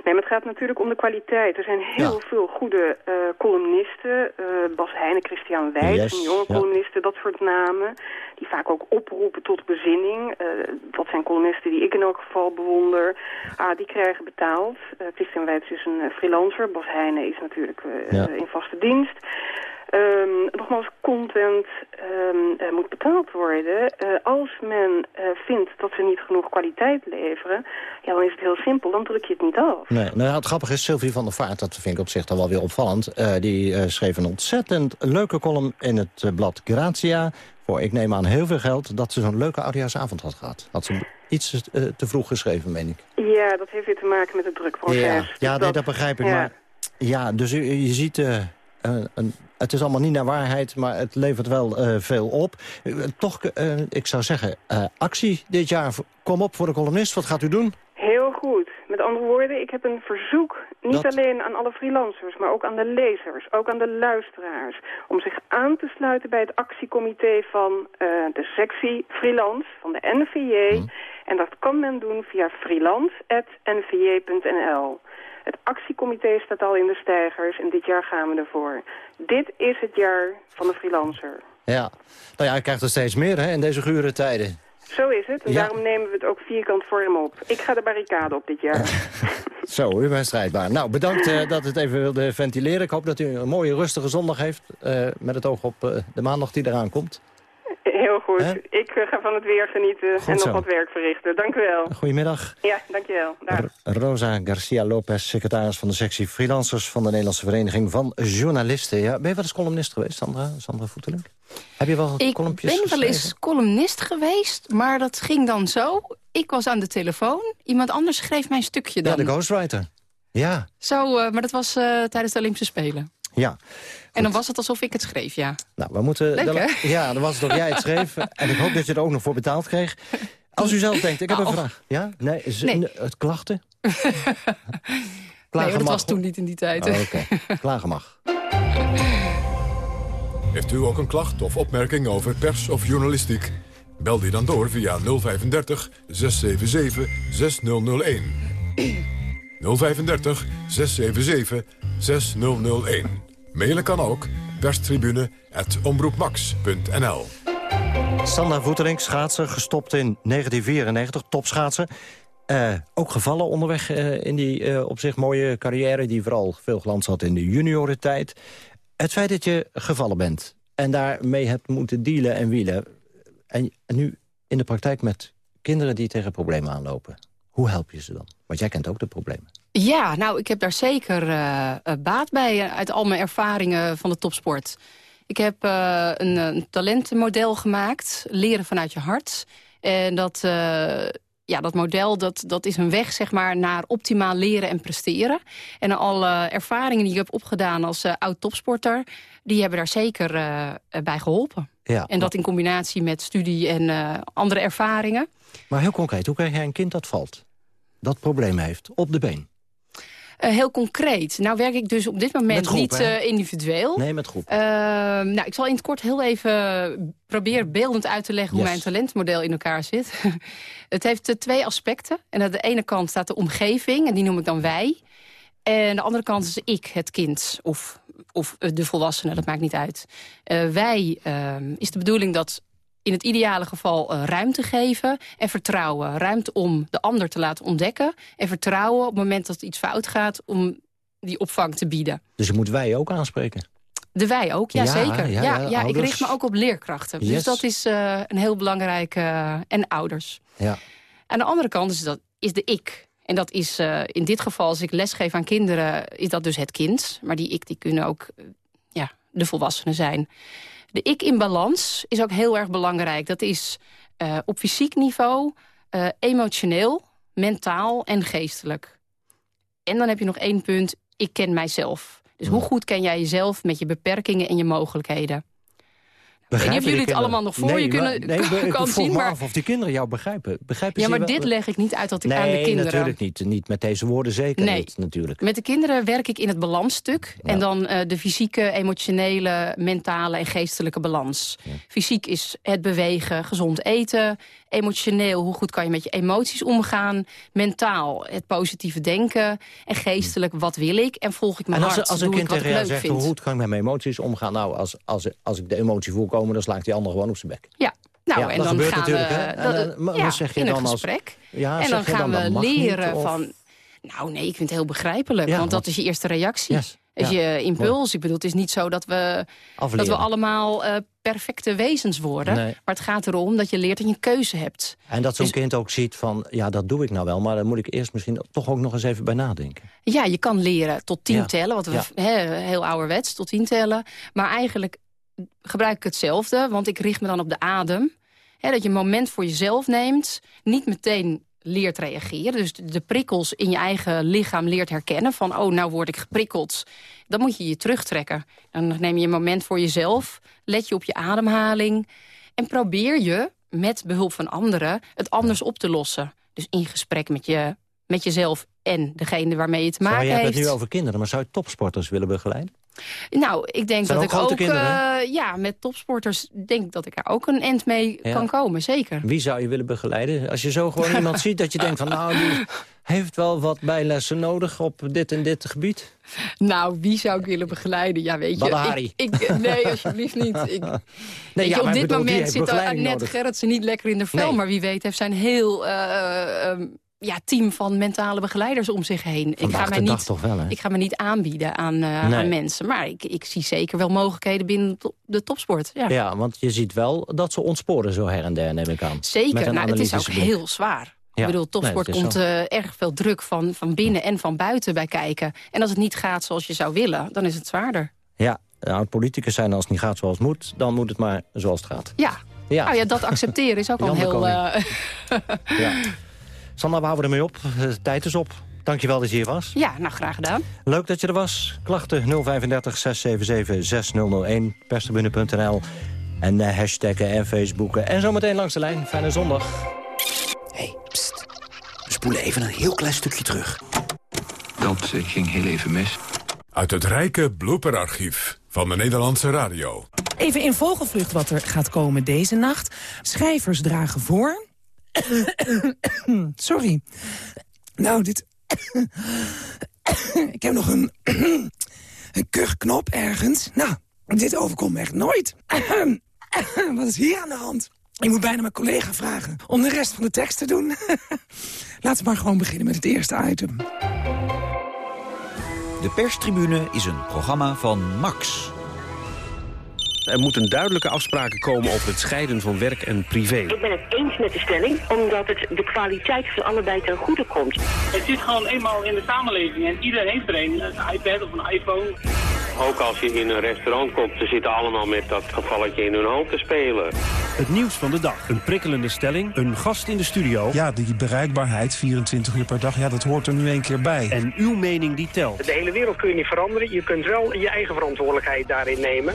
Nee, maar het gaat natuurlijk om de kwaliteit. Er zijn heel veel goede eh, columnisten. eh, Bas Heijnen, Christian Wijs, Yes, een jonge ja. columnisten, dat soort namen. Die vaak ook oproepen tot bezinning. Eh, dat zijn columnisten die ik in elk geval bewonder. Ah, die krijgen betaald. Christian Wijs is een freelancer. Bas Heijnen is natuurlijk Ja. in vaste dienst. Ehm, nogmaals, content ehm, eh, moet betaald worden. Eh, als men eh, vindt dat ze niet genoeg kwaliteit leveren, ja, dan is het heel simpel. Dan druk je het niet af. nee. Nou het grappige is, Sylvie van der Vaart, dat vind ik op zich dan wel weer opvallend... die schreef een ontzettend leuke column in het blad Gratia... voor, ik neem aan, heel veel geld... dat ze zo'n leuke oudejaarsavond had gehad. Had ze iets te vroeg geschreven, meen ik. Ja, dat heeft weer te maken met het drukproces. Ja, Dus ja nee, dat begrijp ik. ja. Maar ja, dus je, je ziet... eh, een- een- het is allemaal niet naar waarheid, maar het levert wel eh, veel op. Eh, toch, ik zou zeggen, actie dit jaar. Kom op voor de columnist. Wat gaat u doen? Heel goed. Met andere woorden, ik heb een verzoek, niet Dat- alleen aan alle freelancers, maar ook aan de lezers, ook aan de luisteraars, om zich aan te sluiten bij het actiecomité van de sectie freelance van de NVJ. En dat kan men doen via freelance.nvj.nl. Het actiecomité staat al in de stijgers en dit jaar gaan we ervoor. Dit is het jaar van de freelancer. Ja, nou ja, ik krijg er steeds meer hè, in deze gure tijden. Zo is het en Ja. daarom nemen we het ook vierkant vorm op. Ik ga de barricade op dit jaar. Zo, u bent strijdbaar. Nou, bedankt eh, dat u het even wilde ventileren. Ik hoop dat u een mooie rustige zondag heeft. eh, met het oog op eh, de maandag die eraan komt. Heel goed. Ik eh, ga van het weer genieten en nog wat werk verrichten. Dank u wel. Goedemiddag. Ja, dankjewel. Dag. Rosa Garcia Lopez, secretaris van de sectie freelancers... van de Nederlandse Vereniging van Journalisten. Ja, ben je wel eens columnist geweest, Sandra, Sandra Voetelink? Heb je wel Ik columnpjes ben wel eens columnist geweest, maar dat ging dan zo. Ik was aan de telefoon, iemand anders schreef mijn stukje dan. Ja, de ghostwriter. Ja, Zo, eh, maar dat was eh, tijdens de Olympische Spelen. Ja. En dan was het alsof ik het schreef, ja. Nou, we moeten... Leuk, de- hè? Ja, dan was het toch jij het schreef. en ik hoop dat je er ook nog voor betaald kreeg. Als u zelf denkt, ik heb een Oh. vraag. Ja? Nee, is, Nee. het klachten? nee, Klagen dat mag, was toen niet in die tijd. Oh, Oké, klagen mag. Heeft u ook een klacht of opmerking over pers of journalistiek? Bel die dan door via 035 677 6001. 035 677 6001. Mailen kan ook perstribune.omroepmax.nl Sander Voeterink, schaatser, gestopt in 1994, topschaatser. Eh, ook gevallen onderweg eh, in die eh, op zich mooie carrière... die vooral veel glans had in de juniorentijd. Het feit dat je gevallen bent en daarmee hebt moeten dealen en wielen... en nu in de praktijk met kinderen die tegen problemen aanlopen. Hoe help je ze dan? Want jij kent ook de problemen. Ja, nou, ik heb daar zeker eh, eh, baat bij eh, uit al mijn ervaringen van de topsport. Ik heb een, een talentenmodel gemaakt, leren vanuit je hart. En dat, ja, dat model dat, dat is een weg zeg maar, naar optimaal leren en presteren. En alle ervaringen die ik heb opgedaan als oud-topsporter... die hebben daar zeker bij geholpen. Ja, en dat in combinatie met studie en andere ervaringen. Maar heel concreet, hoe krijg jij een kind dat valt? Dat probleem heeft, op de been? Eh, heel concreet. Nou werk ik dus op dit moment groep, niet eh, individueel. Nee, met groep. Ehm, nou, ik zal in het kort heel even proberen beeldend uit te leggen... hoe mijn talentmodel in elkaar zit. het heeft eh, twee aspecten. En aan de ene kant staat de omgeving, en die noem ik dan wij. En de andere kant is ik, het kind, of, of de volwassene, dat maakt niet uit. Wij ehm, is de bedoeling dat in het ideale geval eh, ruimte geven en vertrouwen. Ruimte om de ander te laten ontdekken. En vertrouwen op het moment dat iets fout gaat... om die opvang te bieden. Dus je moet wij ook aanspreken. De wij ook, ja, Ja, zeker. ja, Ja, ik richt me ook op leerkrachten. Dus dat is eh, een heel belangrijk... eh, en ouders. Ja. Aan de andere kant is, dat, is de ik. En dat is in dit geval, als ik lesgeef aan kinderen... is dat dus het kind. Maar die ik die kunnen ook ja, de volwassenen zijn. De ik in balans is ook heel erg belangrijk. Dat is eh, op fysiek niveau, eh, emotioneel, mentaal en geestelijk. En dan heb je nog één punt, ik ken mijzelf. Dus hoe goed ken jij jezelf met je beperkingen en je mogelijkheden? Ik weet niet of jullie het allemaal nog voor je kunnen nee, ik- ik kan vroeg zien. me Maar, af of die kinderen jou begrijpen. begrijpen ja, maar dit leg ik niet uit dat ik nee, aan de kinderen... natuurlijk niet. Niet met deze woorden zeker Nee. niet, natuurlijk. Met de kinderen werk ik in het balansstuk. En dan eh, de fysieke, emotionele, mentale en geestelijke balans. Fysiek is het bewegen, gezond eten. Emotioneel, hoe goed kan je met je emoties omgaan. Mentaal, het positieve denken. En geestelijk, wat wil ik? En volg ik mijn En als, hart, als een kind tegen jou zegt, vind. hoe goed kan ik met mijn emoties omgaan? Nou, als, als, als ik de emotie voel komen, dan slaakt die ander gewoon op zijn bek. Ja, nou, Ja, en dat dan gebeurt gaan natuurlijk, we... En, ja, wat zeg je in dan een als- gesprek. Ja, en dan gaan dan, we niet, leren of- van... Nou nee, ik vind het heel begrijpelijk. Want dat is je eerste reactie. Yes, is ja, je impuls. Ik bedoel, het is niet zo dat we, dat we allemaal eh, perfecte wezens worden. Nee. Maar het gaat erom dat je leert dat je een keuze hebt. En dat zo'n Dus- kind ook ziet van, ja, dat doe ik nou wel... maar daar moet ik eerst misschien toch ook nog eens even bij nadenken. Ja, je kan leren tot tien Ja. tellen. Wat we heel ouderwets, tot tien tellen. Maar eigenlijk gebruik ik hetzelfde. Want ik richt me dan op de adem. Hè, dat je een moment voor jezelf neemt. Niet meteen leert reageren. Dus de- prikkels in je eigen lichaam leert herkennen. Van, oh, nou word ik geprikkeld. Dan moet je je terugtrekken. Dan neem je een moment voor jezelf. Let je op je ademhaling. En probeer je, met behulp van anderen, het anders op te lossen. Dus in gesprek met, je, met jezelf en degene waarmee je te Maar maken je hebt heeft. het nu over kinderen, maar zou je topsporters willen begeleiden? Nou, ik denk Zijn dat ik ook, eh, ja, met topsporters denk ik dat ik daar ook een end mee Ja. kan komen, zeker. Wie zou je willen begeleiden? Als je zo gewoon iemand ziet dat je denkt van... nou, die heeft wel wat bijlessen nodig op dit en dit gebied. Nou, wie zou ik willen begeleiden? Ja, weet je. Ik, ik, nee, alsjeblieft niet. Ik, weet ja, je, op dit bedoel, moment zit Annette. Gerritsen niet lekker in de vel. Nee. Maar wie weet heeft zijn heel eh, ehm, ja, team van mentale begeleiders om zich heen. Ik ga, mij niet, toch wel, hè? ik ga me niet aanbieden aan, eh, Nee. aan mensen. Maar ik, ik zie zeker wel mogelijkheden binnen de to- de topsport. Ja. Ja. want je ziet wel dat ze ontsporen zo her en der, neem ik aan. Zeker, nou, het is ook heel zwaar. Ja, Ik bedoel, topsport nee, komt eh, erg veel druk van, van binnen en van buiten bij kijken. En als het niet gaat zoals je zou willen, dan is het zwaarder. Ja, nou, politicus zijn als het niet gaat zoals het moet... dan moet het maar zoals het gaat. Ja, Ja. Nou ja dat accepteren is ook al heel... Eh, Ja. Sander, we houden ermee op. De tijd is op. Dankjewel dat je hier was. ja, nou graag gedaan. Leuk dat je er was. Klachten 035 677 6001, perstribune.nl. En eh, hashtaggen en facebooken. En zometeen langs de lijn. Fijne zondag. We spoelen even een heel klein stukje terug. Dat eh, ging heel even mis. Uit het rijke blooperarchief van de Nederlandse radio. Even in vogelvlucht wat er gaat komen deze nacht. Schrijvers dragen voor. Sorry. Nou, dit... Ik heb nog een, een kuchknop ergens. Nou, dit overkomt me echt nooit. Wat is hier aan de hand? Ik moet bijna mijn collega vragen om de rest van de tekst te doen. Laten we maar gewoon beginnen met het eerste item. De perstribune is een programma van Max. Er moeten duidelijke afspraken komen over het scheiden van werk en privé. Ik ben het eens met de stelling, omdat het de kwaliteit van allebei ten goede komt. Het zit gewoon eenmaal in de samenleving en iedereen heeft er een. Een iPad of een iPhone. Ook als je in een restaurant komt, ze zitten allemaal met dat gevalletje in hun hand te spelen. Het nieuws van de dag. Een prikkelende stelling. Een gast in de studio. Ja, die bereikbaarheid, 24 uur per dag, ja, dat hoort er nu een keer bij. En uw mening die telt. De hele wereld kun je niet veranderen. Je kunt wel je eigen verantwoordelijkheid daarin nemen.